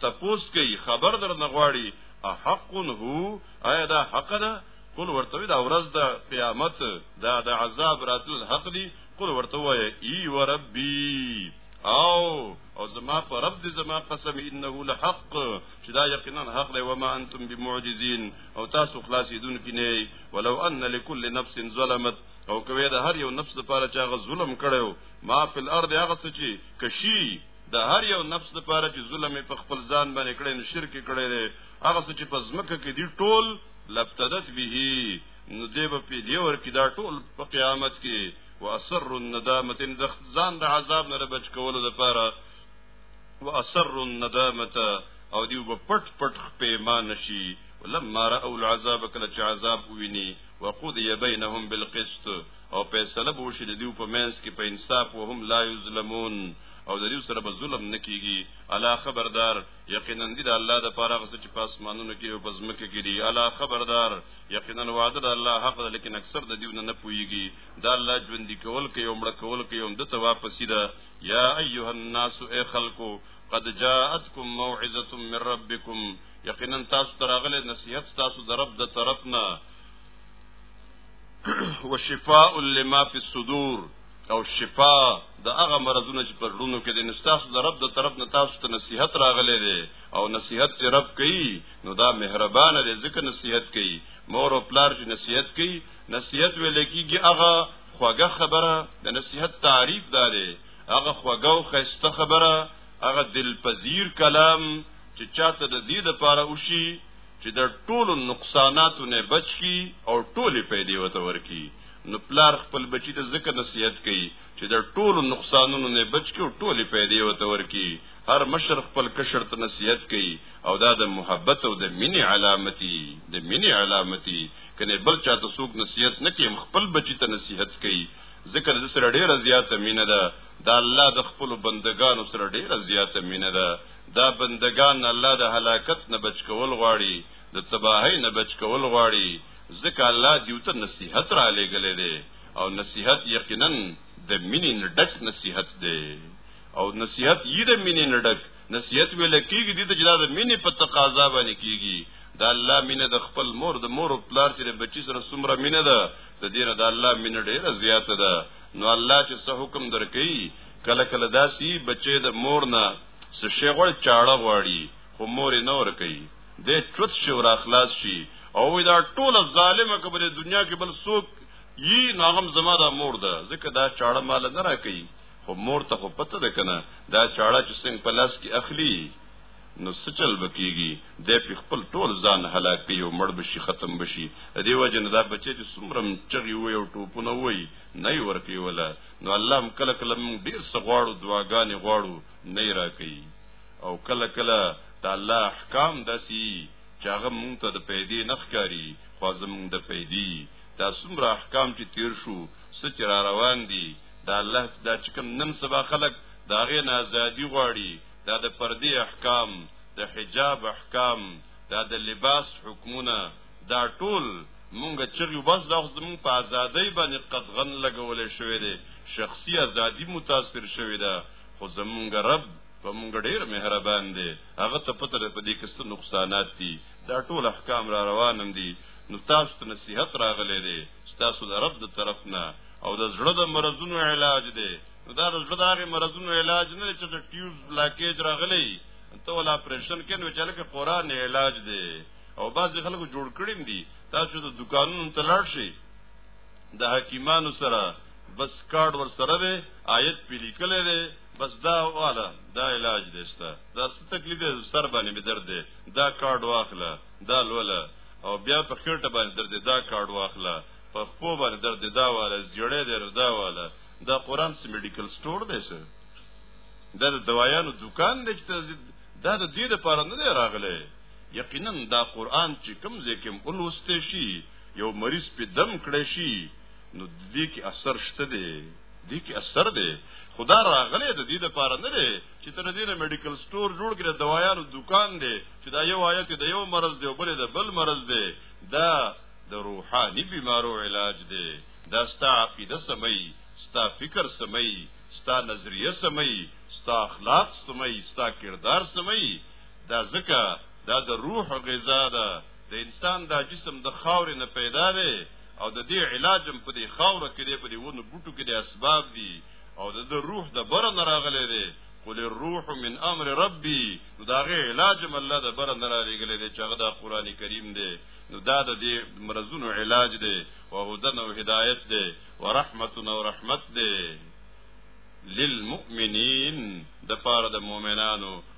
تپوس کوي خبر در نه غواړي احق هو آیا دا حق ده قل ورته دا ورځ د قیامت دا د عذاب راتل حق دي قل ورته وایي ای وربي او او زما په رب دې زما قسم انه لحق چې دا یقینا حق دی وما انتم بمعجزین او تاسو خلاصیدون کې نه ولو ان لكل نفس ظلمت او کوي د هر یو نفس لپاره چې هغه ظلم کړو ما فل ارض هغه څه چې کشي د هر یو نفس لپاره چې ظلم په خپل ځان باندې کړی نو شرک کړی دی هغه څه چې په ځمکه کې دی ټول لفتدت به نو دی به په دی ور کې دا ټول په قیامت کې واسر الندامه د ځان د عذاب نه بچ کولو لپاره واسر الندامه او دی په پټ پټ پیمان شي ولما راوا العذاب کله چې عذاب ویني وقضي بينهم بالقسط او فیصله به وشي د دیو په منځ کې په انصاف او هم لا یظلمون او د دیو سره به ظلم نکېږي الا خبردار یقینا دې د الله د پاره غوسه چې پاس مانونو کې او بزمکه کې دي الا خبردار یقینا وعده د الله حق ده لیکن اکثر د دیو نه پويږي دا الله ژوند دی کول کې او مړ کول کې هم د ته واپس ده یا ایها الناس ای خلقو قد جاءتكم موعظه من ربكم یقینا تاسو تراغله نصیحت تاسو د رب د طرفنا وشفاء لما فی الصدور او شفا د هغه مرزونه چې پر ډونو کې د نستاس د رب د طرف نه تاسو ته نصيحت راغلي دي او نصيحت چې رب کوي نو دا مهربان دی ځکه نصيحت کوي مور او پلار چې نصيحت کوي نصيحت ویل کېږي هغه خوږه خبره د نصيحت تعریف داري هغه خوږه او خسته خبره هغه دلپذیر کلام چې چاته د دې لپاره وشي چې د ټولو نقصاناتو نه بچ کی او ټولې پیدې وته ورکی نو پلار خپل بچی ته ځکه نصیحت کوي چې د ټولو نقصانونو نه بچ کی او ټولې پیدې وته ورکی هر مشر خپل کشر ته نصیحت کوي او دا د محبت او د مینې علامتي د مینې علامتي کنه بل چاته څوک نصیحت نه کوي خپل بچی ته نصیحت کوي ذکر د سره ډیره زیاته مینه ده دا الله د خپل بندگانو سره ډیره زیاته مینه ده دا بندګان الله د هلاکت نه بچ کول غواړي د تباهی نه بچ کول غواړي ځکه الله دیو ته نصیحت را لېګلې دی او نصیحت یقینا د مینې ډک نصیحت دی او نصیحت یې د مینې ډک نصیحت ویل کېږي د جلا د مینې په تقاضا باندې کېږي د الله مینه د خپل مور د مور او پلار چې بچی سره څومره مینه ده د دې نه د الله مینه ډېره زیاته ده نو الله چې څه حکم درکې کله کله داسي بچي د مور نه څه شي غوړ چاړه غواړي خو مور نه ور کوي د چوت شي ور اخلاص شي او دا ټول ظالمه کبر دنیا کې بل څوک یی ناغم زما دا مور ده ځکه دا چاړه مال نه را کوي خو مور ته خو پته ده کنه دا چاړه چې څنګه په لاس کې اخلي نو سچل بکیږي د په خپل ټول ځان هلاک کوي او مړ بشي ختم بشي د دې وجه نه دا بچي چې سمرم چغي وي او ټوپونه وي نه ورکی ولا نو الله هم کله کله موږ ډیر څه غواړو دعاګانې غواړو نه راکوي او کله کله د الله احکام داسي چې هغه موږ ته د پیدې نخکاری خو زموږ د پیدې دا څومره احکام چې تیر شو سچ را روان دي دا الله دا چې کوم نن سبا خلک دا غي نازادي غواړي دا د پردي احکام د حجاب احکام دا د لباس حکمونه دا ټول مونږه چغیو بس دا خو مونږ په ازادۍ باندې قدغن لګولې شوې دي شخصي ازادي متاثر شوې ده خو زمونږ رب په مونږ ډیر مهربان دی هغه ته پته ده په دې کې څه نقصانات دي دا ټول احکام را روانم دي نو تاسو ته نصیحت راغلی دی تاسو د رب د طرف نه او د زړه د مرزونو علاج دی نو دا د زړه د هغې مرزونو علاج نه دی چې د ټیوب بلاکیج راغلی ته ولا اپریشن کې نو چې لکه قرآن علاج دی او بعض خلکو جوړ کړیم دي تاسو د دکانونو ته لاړ شئ د حکیمانو سره بس کارت ور سره دی آیت پی لیکل دی بس دا والا دا علاج دشته دا ست تکلیف دی سر باندې می درد دی دا کارت واخله دا لوله او بیا په خېټه باندې درد دی دا کارت واخله په خپو باندې درد دی دا والا جوړې دی دا والا دا قران سم میډیکل سٹور دی سر دا د دوايانو دکان دی چې دا د دې لپاره نه راغلی یقینا دا قران چې کوم ځکه ولوست شي یو مریض په دم کړی شي نو د دې کې اثر شته دی د دې کې اثر دی خدا راغلی د دې لپاره نه دی چې تر دې نه میډیکل سٹور جوړ کړي دوايانو دکان دی چې دا یو آیت دی یو مرض دی بل دی بل مرض دی دا د روحاني بیمارو علاج دی دا ستا عقیده سمي ستا فکر سمي ستا نظریه سمي ستا اخلاق سمي ستا کردار سمي دا ځکه دا د روح غذا ده د انسان دا جسم د خاورې نه پیدا دی او د دې علاج هم په دې خاوره کې دی په دې ونو بوټو کې د اسباب دي او د روح د بره نه راغلی دی قل الروح من امر ربي نو دا غي علاج هم الله د بره نه راغلی دی چې هغه د قران کریم دی نو دا د دې مرزونو علاج دی او هدن او هدایت دی ورحمتنا ورحمت دی للمؤمنین د پاره د مؤمنانو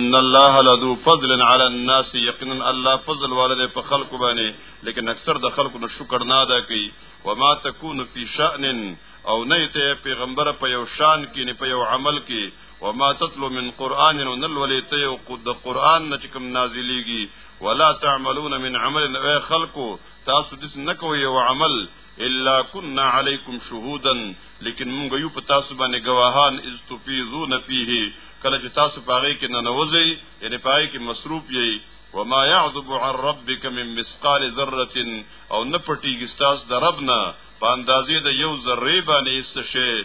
ان الله لذو فضل على الناس یقینا الله فضل والده په خلق باندې لیکن اکثر د خلق نو شکر نه ادا کوي وما تكون في شأن او نه ته پیغمبر په یو شان کې نه په یو عمل کې وما تتلو من قران او نل ولې ته یو د قران نه کوم نازلېږي ولا تعملون من عمل اي خلقو تاسو دې نه کوئ یو عمل الا كنا عليكم شهودا لیکن موږ یو په تاسو باندې گواهان از تفیزون فيه کله چې تاسو پاره کې نه نوځي یعنی پاره کې مصروف یي وما يعذب عن ربك من مثقال ذره او نه پټیږي تاسو د ربنا په اندازې د یو ذره باندې څه شي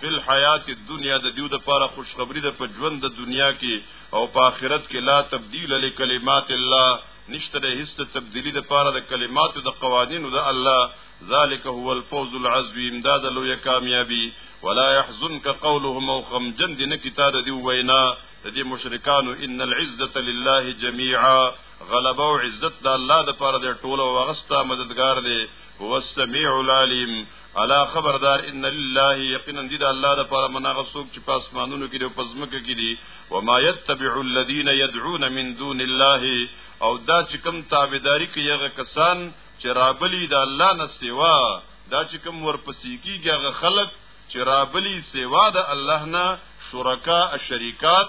فی الحیات الدنیا د دیو د پاره خوشخبری ده په ژوند د دنیا کې او په آخرت کې لا تبدیل لکلمات الله نشته د هیڅ تبدیلی د پاره د کلمات د قوانینو د الله ذالک هو الفوز العظیم دا د لوی کامیابی ولا يحزنك قولهم او خم جند نه کتاب دی وینا د دې مشرکانو ان العزه لله جميعا غلبه او عزت د الله د پاره د ټولو وغستا مددگار دی هو السميع العليم الا خبردار ان لله یقینا دي د الله د پاره منغه څوک چې پاسمانونو کې او پزمکه کې دي و ما يتبع الذين يدعون من دون الله او دا چې کوم تابعداري کوي هغه کسان چې رابلی د الله نه سیوا دا چې کوم ورپسې کیږي هغه خلق چې رابلی سیوا د الله نه شرکا شریکات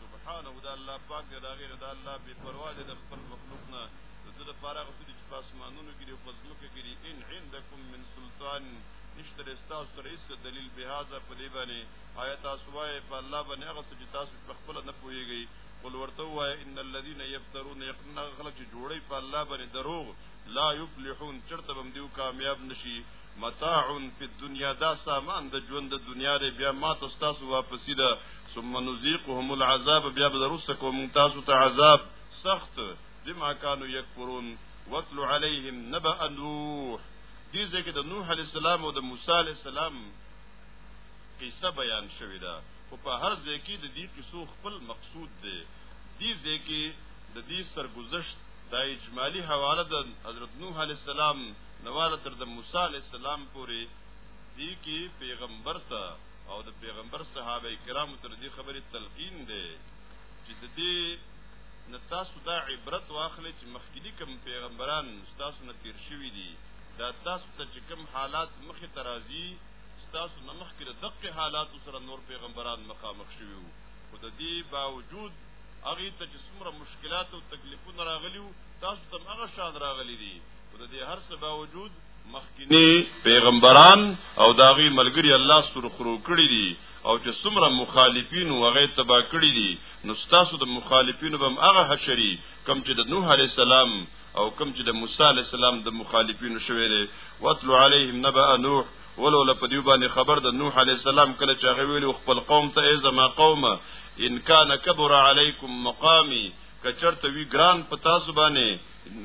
سبحانه د الله پاک دی دا غیر د الله بے پروا دی د خپل مخلوق نه د دې لپاره غوښتي چې په اسمانونو کې او په ځمکه کې ان عندکم من سلطان نشته استاس سره هیڅ دلیل به هاذا په دې باندې آیات اسوای په الله باندې هغه چې تاسو په خپل نه پويږئ قل ورته وای ان الذين يفترون يقنا خلق جوړي په الله باندې دروغ لا يفلحون چرته بم دیو کامیاب نشي متاع فی الدنیا دا سامان د ژوند د دنیا ری بیا ما تاسو واپسی ده ثم نذيقهم العذاب بیا به درسته کوم تاسو ته عذاب سخت بما كانوا يكفرون واتل عليهم نبأ نوح دې ځکه د نوح علی السلام او د موسی علی السلام قصه بیان شوې ده خو په هر ځای کې د دې قصو خپل مقصود دی دې ځای کې د دې سرګذشت دا اجمالی حواله د حضرت نوح علی السلام نواله تر د موسی علی السلام پورې دی کې پیغمبر ته او د پیغمبر صحابه کرامو تر دې خبرې تلقین دی چې د دې نه تاسو دا عبرت واخلئ چې مخکې کوم پیغمبران تاسو نه تیر شوي دي دا تاسو ته چې کوم حالات مخې ته راځي تاسو نه مخکې د دقه حالات سره نور پیغمبران مخامخ شوي وو خو د دې باوجود هغه ته چې څومره مشکلات او تکلیفونه راغلي تاسو ته هغه شان راغلي دي خو د دې هر څه باوجود مخکینی پیغمبران او داغي ملګری الله سره خرو کړی دي او چې څومره مخالفین او هغه تبا کړی دي نو تاسو د مخالفینو بم هغه حشری کم چې د نوح علی السلام او کم چې د موسی علی السلام د مخالفینو شوی دی واتلو علیهم نبأ نوح ولو لپدیو باندې خبر د نوح علی السلام کله چې هغه ویلو خپل قوم ته ای زما قومه ان کان کبر علیکم مقامی کچرته وی ګران پتا سبانه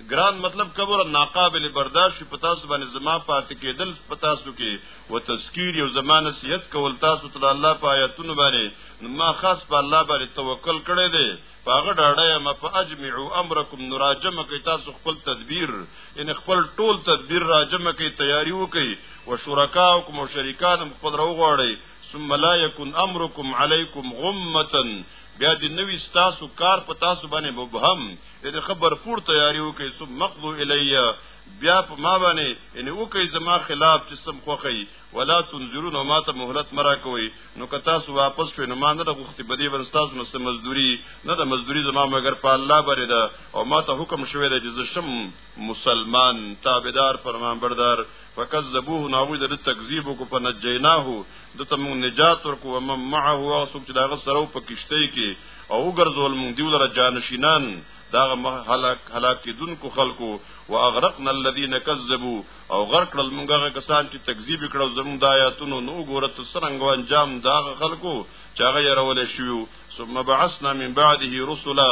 ګران مطلب کبر ناقابل برداشت په تاسو باندې زما پاتې کېدل په تاسو کې و تذکیر یو زمانه سیت کول تاسو ته الله په آیاتونو باندې ما خاص په الله باندې توکل کړی دی پاغه ډاډه یم په اجمعو امرکم نراجم کی تاسو خپل تدبیر ان خپل ټول تدبیر راجم کی تیاری وکي او شرکاکم او شریکان خپل روغړی ثم لا یکن امرکم علیکم غمتا بیا د نوی تاسو کار په تاسو باندې مبهم یعنی خبر پور تیاری وکي سم مقضو الیا بیا په ما باندې یعنی وکي زما خلاف چې سم خوخی ولا تنظرون ما ته مهلت مرا کوي نو که تاسو واپس شئ نو ما نه غوښتي بدی ون تاسو نو مزدوري نه د مزدوري زما مگر په الله باندې ده او ما ته حکم شوی دی چې زه شم مسلمان تابعدار فرمان بردار فکذبوه ناوی د تکذیب کو په نجیناه د تم نجات ورکو و مم معه او سوک چې داغه سره په کشته کې او ګرځول مونږ دیو لره جانشینان داغه هلاک هلاک کیدونکو خلکو واغرقنا الذين كذبوا او غرق کړل مونږه کسان چې تکذیب کړو زموږ د آیاتونو نو ګوره تر څنګه انجام داغه خلکو چې هغه يرول شي ثم بعثنا من بعده رسلا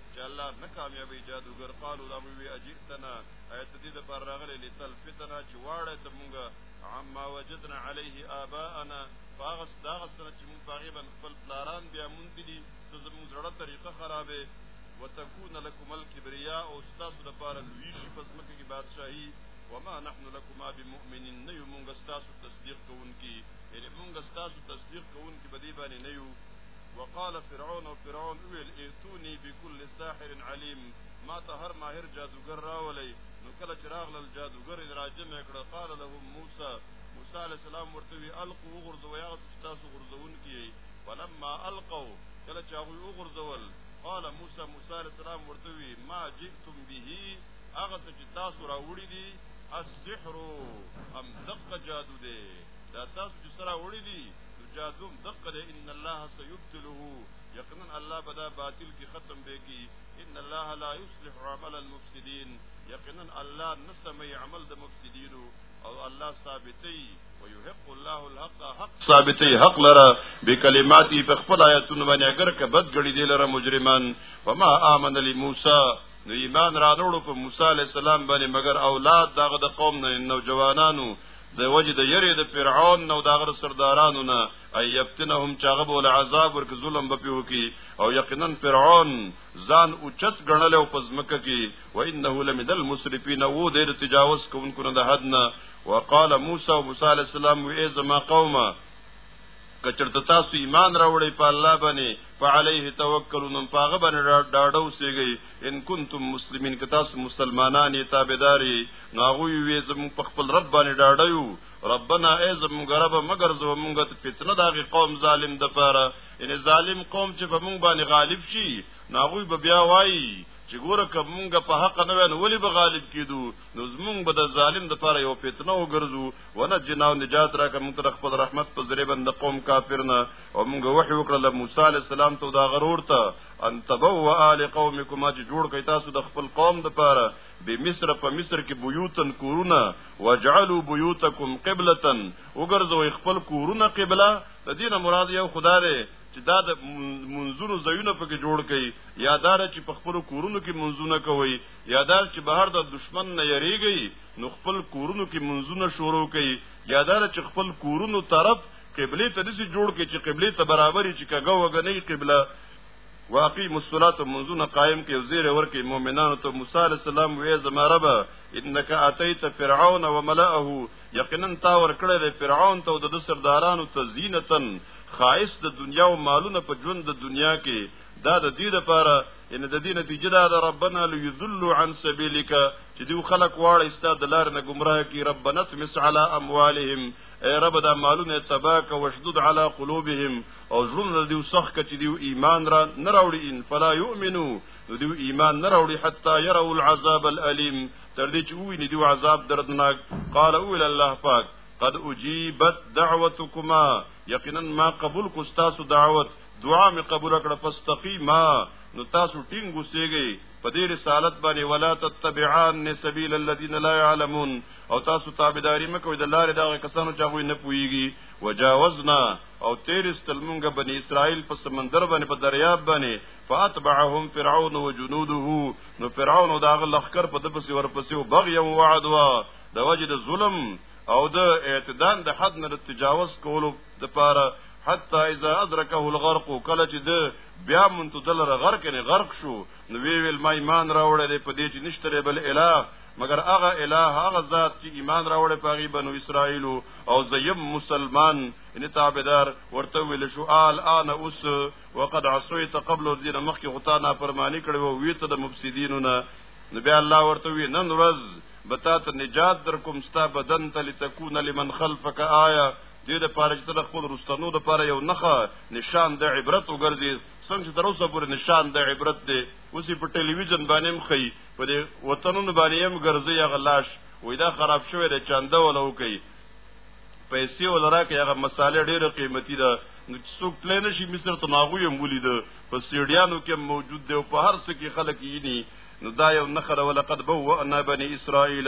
چې الله نه کامیابی جادوګر قالو دا وی اجئتنا ایت دې د پر راغله لتل فتنه چې واړه ته مونږه عما وجدنا عليه آباءنا فاغس داغس چې مونږ باغې بن خپل پلاران بیا مونږ دي چې زموږ زړه طریقه خرابه وتكون لكم الكبرياء استاذ لپاره لوی شي پس مکه کې بادشاہي وما نحن لكما بمؤمنين نه یو مونږ ستاسو تصدیق کوونکی یعنی مونږ ستاسو تصدیق کوونکی بدی باندې نه یو وقال فرعون او فرعون ویل ایتونی بكل ساحر علیم ما ته هر ماهر جادوګر راولي نو کله چې راغله جادوګر راجم کړه قال له موسی موسی علی السلام ورته وی القوا غرزوا یا تاسو غرزون کیي فلما القوا کله چې هغه غرزول قال موسی موسی علی السلام ورته وی ما جئتم به هغه چې تاسو راوړي دي السحر ام دقه جادو دی دا تاسو چې سره وړي دي جادوم دقه ده ان الله سيبتله یقینا الله بدا باطل کی ختم بیگی ان الله لا يصلح عمل المفسدين یقینا الله نسمي عمل د مفسدینو او الله ثابتي ويحق الله الحق حق ثابتي حق لرا بكلماتي په خپل آیاتونو باندې اگر که بد غړي دي لرا مجرمان وما امن لموسى نو ایمان را نوړو په موسی علی السلام باندې مگر اولاد دغه د قوم نه نوجوانانو د وجه د یری د فرعون نو د غر سردارانو نه ای یفتنهم چاغه بول عذاب ورک ظلم به پیو کی او یقینا فرعون ځان اوچت غنل او پزمکه کی و انه لمن المسرفین و د تجاوز کوونکو نه د حد نه وقال موسی او موسی علی السلام و ای زما قومه کچرته تاسو ایمان راوړی په الله باندې فعليه توکلون پاغه باندې ډاډو سیږي ان کنتم مسلمین که تاسو مسلمانان یې تابعداري نو هغه وی زموږ په خپل رب باندې ډاډیو ربنا ای زموږ رب مگر زو موږ ته فتنه دغه قوم ظالم د پاره ان ظالم قوم چې په موږ باندې غالب شي نو هغه به بیا وایي چې ګوره که مونږ په حق نه وای نو ولې به غالب کیدو نو زمونږ به د ظالم د پاره یو فتنه وګرځو ونه جناو نجات راکه مونږ ته خپل رحمت په ذریعہ بند قوم کافرنه او مونږ وحی وکړه موسی علی السلام ته دا غرور ته ان تبوا لقومکم چې جوړ کړئ تاسو د خپل قوم د پاره به مصر په مصر کې بيوتن کورونه وجعلوا بيوتکم قبلة وګرځوي خپل کورونه قبله د دینه مراد یو خدا دی چې دا د منځونو ځایونه پکې جوړ کړي یا دا چې په خپل کورونو کې منځونه کوي یا دا چې بهر د دشمن نه یریږي نو خپل کورونو کې منځونه شروع کړي یا دا چې خپل کورونو طرف قبله ته دسی جوړ کې چې قبله ته برابرې چې کګه وګنې قبله واقعي مستلات منځونه قائم کې زیر ورکې مؤمنانو ته موسی عليه السلام وې زما رب انك اتيت فرعون وملئه یقینا تا ور کړې د فرعون ته د سردارانو ته زینتن خاص د دنیا او مالونه په ژوند د دنیا کې دا د دې لپاره ان د دې نتیجه دا ده ربنا ليذل عن سبيلك چې دوی خلق واړی ستاسو د لار نه گمراه کی ربنا تمس على اموالهم اے رب دا مالونه تبا کا وشدد علی قلوبهم او زړه دیو سخ کچ دیو ایمان را نه راوړي ان فلا یؤمنو دیو ایمان نه راوړي حتا يروا العذاب الالم تر دې چې ویني دیو عذاب دردناک قال اول الله پاک قد اجيبت دعوتكما یقینا ما قبول کو تاسو دعوت دعا می قبول کړه فاستقیما نو تاسو ټینګ وسیږئ په دې رسالت باندې ولا تتبعان سبیل الذين لا يعلمون او تاسو تابعداري مکوئ د لارې دا کسانو چې هغه نه پويږي وجاوزنا او تیر استلمونګه بنی اسرائیل په سمندر باندې په دریاب باندې فاتبعهم فرعون وجنوده نو فرعون او داغه لخر په دپسې ورپسې او بغي او وعدوا د وجد ظلم او د اعتدان د حد نه تجاوز کولو د پاره حتی اذا ادرکه الغرق کله چې د بیا مونته دلره غرق نه غرق شو نو وی ویل ما ایمان راوړل په دې چې نشته بل الہ مگر هغه الہ هغه ذات چې ایمان راوړې پاغي بنو اسرائیل او زیم مسلمان ان تابعدار ورته ویل شو آل ان اوس وقد عصيت قبل الدين مخکې غتا نه پرمانی کړو وی ته د مفسدینو نه نبی الله ورته وی نن ورځ بتا ته نجات در کوم ستا بدن ته لتكون لمن خلفك آیا دې د پاره چې د خپل رستنو د پاره یو نخه نشان د عبرت وګرځي څنګه چې تر اوسه پورې نشان د عبرت دی اوس په ټلویزیون باندې هم خي په دې وطنونو باندې هم ګرځي هغه لاش وې دا خراب شوی دی چانده ولا وکي پیسې ولرا کې هغه مسالې ډېره قیمتي ده نو څوک تللی نشي مصر ته ناغوی هم ولیده په سیډیانو کې موجود دی او په هر څه کې خلک یې نو دا یو نخره ولقد بوأنا بني اسرائیل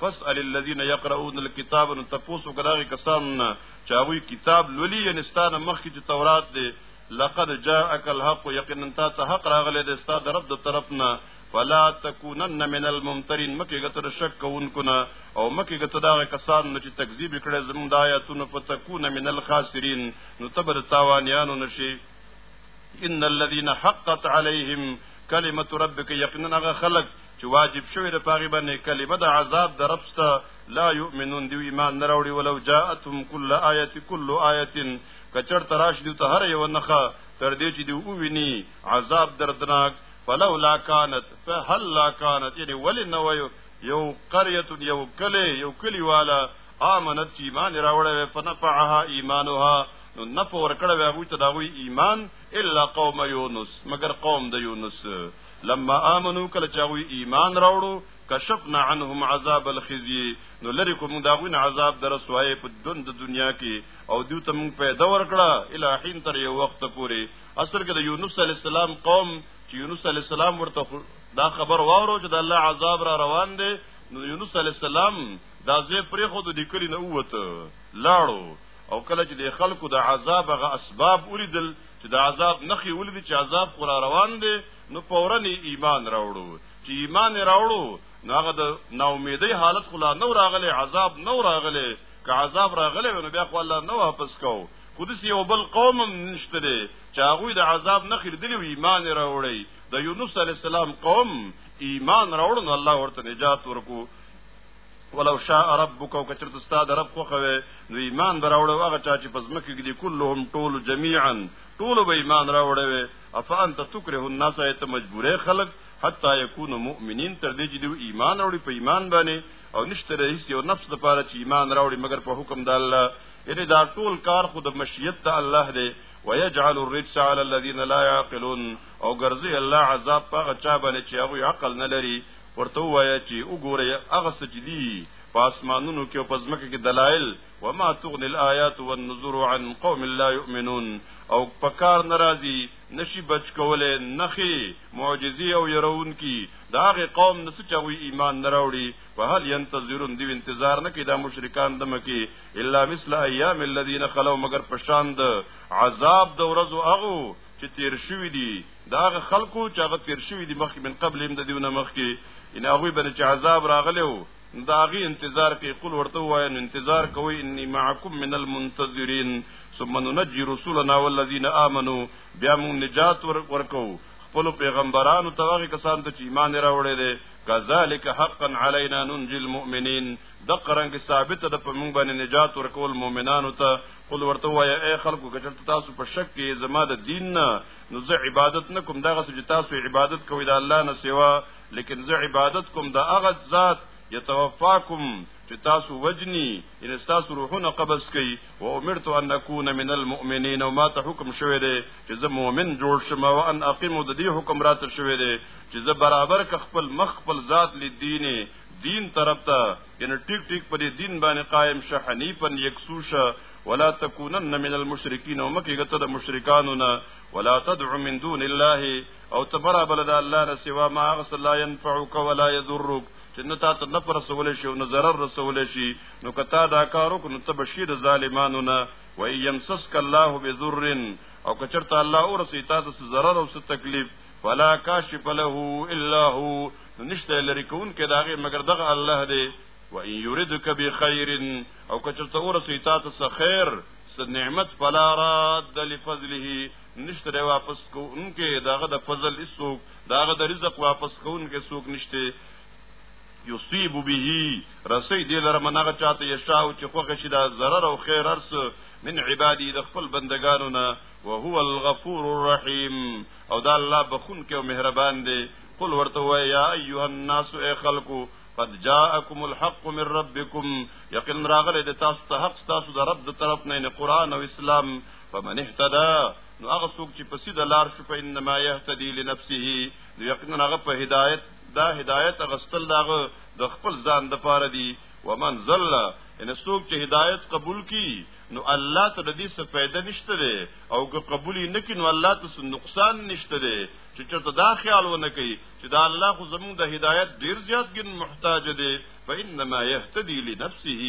فاسأل الذين يقرؤون الكتاب نو تاسو کداغه کسان نه چاوي کتاب لولي یعنی ستانه مخکې چې تورات دی لقد جاءك الحق یقینا تاسو حق راغله د استاد رب د طرف نه فلا تکونن من الممترین مکه غتر شک کوونکو نه او مکه غتر دا کسان نه چې تکذیب کړي زموږ د آیاتونو په تکون من الخاسرین نو تبر تاوانیانو نشي ان الذين حقت عليهم کلمت ربک یقینا هغه خلق چې واجب شوی د پاغي باندې کلمه د عذاب د رب ستا لا یؤمنون دی ایمان نه راوړي ولو جاءتهم کل آیه کل آیه کچر تراش دی ته هر یو نخه تر دې چې دی وویني عذاب دردناک فلولا كانت فهل لا كانت یعنی ولی نو یو یو قريه یو کلی یو کلی والا امنت چې ایمان راوړل فنفعها ایمانها نو نفع ورکړه هغه ته دا وی ایمان الا قوم یونس مگر قوم د یونس لما امنو کله چې هغه ایمان راوړو کشفنا عنهم عذاب الخزي نو لری کوم دا غوین عذاب در سوای په دند دنیا کې او دوی ته مونږ پیدا ورکړه الہین تر یو وخت پورې اصل کې د یونس علی السلام قوم چې یونس علی السلام ورته دا خبر واورو چې د الله عذاب را روان دی نو یونس علی السلام دا زه پرې خو د لیکلی نه وته لاړو او کله چې د خلکو د عذاب غ اسباب اوریدل چې د عذاب نخې ولیدي چې عذاب خو را روان دی نو فورا ایمان راوړو چې ایمان راوړو نو هغه د ناامیدۍ حالت خو لا نه راغلی عذاب نه راغلی که عذاب راغلی نو بیا خو الله نه واپس کو خو داسې یو بل قوم هم نشته دی چې هغوی د عذاب نخې لیدلي وي ایمان یې راوړی د یونس علیه السلام قوم ایمان راوړو نو الله ورته نجات ورکو ولو شاء ربک او کچرت استاد رب خو خوي نو ایمان دراوړو هغه چا چې پزما کې دي كلهم ټول جميعا ټول به ایمان راوړوي افانت تکره الناس ایت مجبوره خلق حتا یکونو مؤمنین تر دې چې دوی ایمان راوړي په ایمان باندې او نشته رئیس یو نفس د پاره چې ایمان راوړي مګر په حکم د الله یعنی دا ټول کار خود مشیت د الله دی ويجعل الرجس على الذين لا يعقلون او ګرځي الله عذاب په غچا باندې چې هغه عقل نه لري ورته وایي چې وګورئ هغه څه چې دي په اسمانونو کې او په ځمکه کې دلایل وما تغني الآيات والنذر عن قوم لا يؤمنون او پکار ناراضي نشي بچ کوله نخي معجزي او يرون کی داغه قوم نس چوي ایمان نراوړي فهل ينتظرون دی انتظار نه کی دا مشرکان دم کی الا مثل ايام الذين خلو مگر پشاند عذاب د ورځو اغو چې تیر شوی دي دا هغه خلکو چې هغه تیر شوی دی مخکې من قبل هم د دیونه مخکې ان هغه باندې چې عذاب راغلی وو دا غي انتظار کوي قل ورته وای نو انتظار کوي انی معکم من المنتظرین ثم ننجي رسولنا والذین آمنو بیا موږ نجات ورکو خپل پیغمبرانو ته هغه کسان ته چې ایمان راوړی دی کذالک حقا علینا ننجي المؤمنین د قرنګ ثابت د په موږ باندې نجات ورکول مؤمنانو ته قل ورته وای اے خلکو کچرته تاسو په شک کې زما د دین نه نو زه عبادت نه کوم دغه چې تاسو عبادت کوئ د الله نه سوا لیکن زه عبادت کوم د هغه ذات یتوفاکم چې تاسو وجنی ان تاسو روحونه قبض کړي او امرت ان اكون من المؤمنین او ما ته حکم شوی دی چې زه مؤمن جوړ شم او ان اقیم د دې حکم راته شوی دی چې زه برابر ک خپل مخ خپل ذات لدینه دین طرف ته یعنی ټیک ټیک په دې دین باندې قائم شه حنیفن یکسو شه ولا تکونن من المشرکین او مکه ګته د مشرکانو نه ولا تدع من دون الله او تبرا بل د الله نه سوا ما غسل لا ينفعك ولا يضرك چې نه تاسو نه پر رسول شي او نه zarar رسول شي نو کتا دا کارو کو نو تبشیر ظالمانو نه ويمسسك الله بذر او کچرته الله اور سي تاسو zarar او تکلیف فلا کاشف له الا هو نشته لري کون کې داغه مگر دغه الله دی و ان يردك بخير او کچر ته ورسې تا ته خیر س نعمت فلا راد لفضله نشته واپس کوونکې داغه د فضل اسوک داغه د رزق واپس کوونکې سوک نشته یصيب به رسي دې لره منغه چاته یشاو چې خوښ شي دا zarar او خیر ارس من عبادي د خپل بندگانو نه وهو الغفور الرحیم او دا الله بخون کې او مهربان دی قل ورته وای یا ایها الناس ای خلقو قد جاءکم الحق من ربکم یقین راغله د تاسو ته حق تاسو د رب د طرف نه قرآن او اسلام فمن اهتدى نو هغه څوک چې په سیده لار شو په انما يهتدي لنفسه نو یقینا هغه په هدایت دا هدایت غستل داغه د خپل ځان د پاره دی ومن ذل ان څوک چې هدایت قبول کی نو الله ته د دې څه فائدہ نشته دی او که قبول یې نکړي نو الله ته څه نقصان نشته دی چې چرته دا خیال ونه کوي چې دا الله خو زموږ د هدایت ډیر زیات ګن محتاج دی فإنما يهتدي لنفسه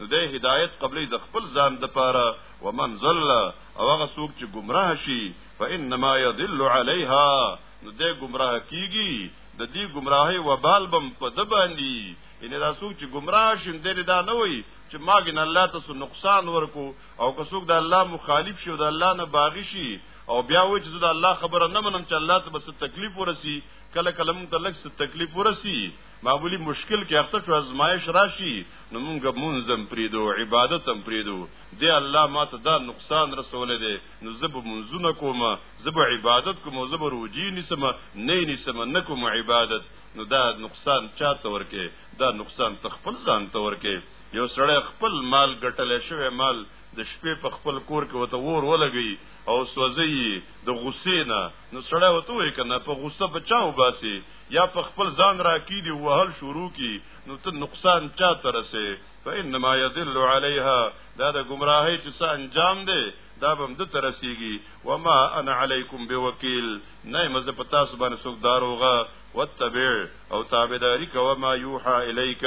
نو د هدایت قبلې د خپل ځان د پاره ومن ضل او هغه څوک چې گمراه شي فإنما يضل عليها نو د گمراه کیږي د دې گمراهي وبال بم په د باندې ان دا څوک چې گمراه شین دې دا نه وي چې ماګن الله تاسو نقصان ورکو او که څوک د الله مخالف شي او د الله نه باغی شي او بیا و چې د الله خبره نه منم چې الله ته بس تکلیف ورسی کله کله مونږ ته لږ څه تکلیف ورسی معمولی مشکل کې اخته شو ازمایش راشي نو مونږ منظم پریدو عبادت هم پریدو دی الله ما ته دا نقصان رسول دی نو زب منځونه کوم زب عبادت کوم زب روجی نسمه نه نسمه نکوم عبادت نو دا نقصان چا ته ورکې دا نقصان ته خپل ځان ته ورکې یو سړی خپل مال ګټل شوی مال د شپې په خپل کور کې وته ور ولګي او سوځي د غصې نه نو سړی وته وای کنه په غصه بچاو باسي یا په خپل ځان راکی دی وهل شروع کی نو ته نقصان چا ترسه فإنما يدل عليها دا د گمراهۍ چې څه انجام دی دا به د ترسیږي وما انا علیکم بوکیل نه مزه پتا سبحان سوک داروغه وتبع او تابعداري کوه ما یوحى الیک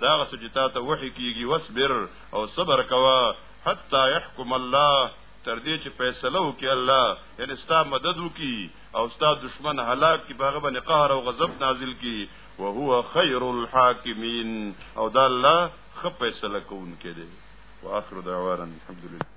دا غس چې تا ته وحی کیږي وصبر او صبر کوه حتا يحكم الله تر دې چې فیصله وکي الله یعنی ستا مدد وکي او ستا دشمن هلاک کی باغ باندې قهر او غضب نازل کی وهو خیر الحاکمین او دا الله خ فیصله کوونکی دی واخر دعوانا الحمدلله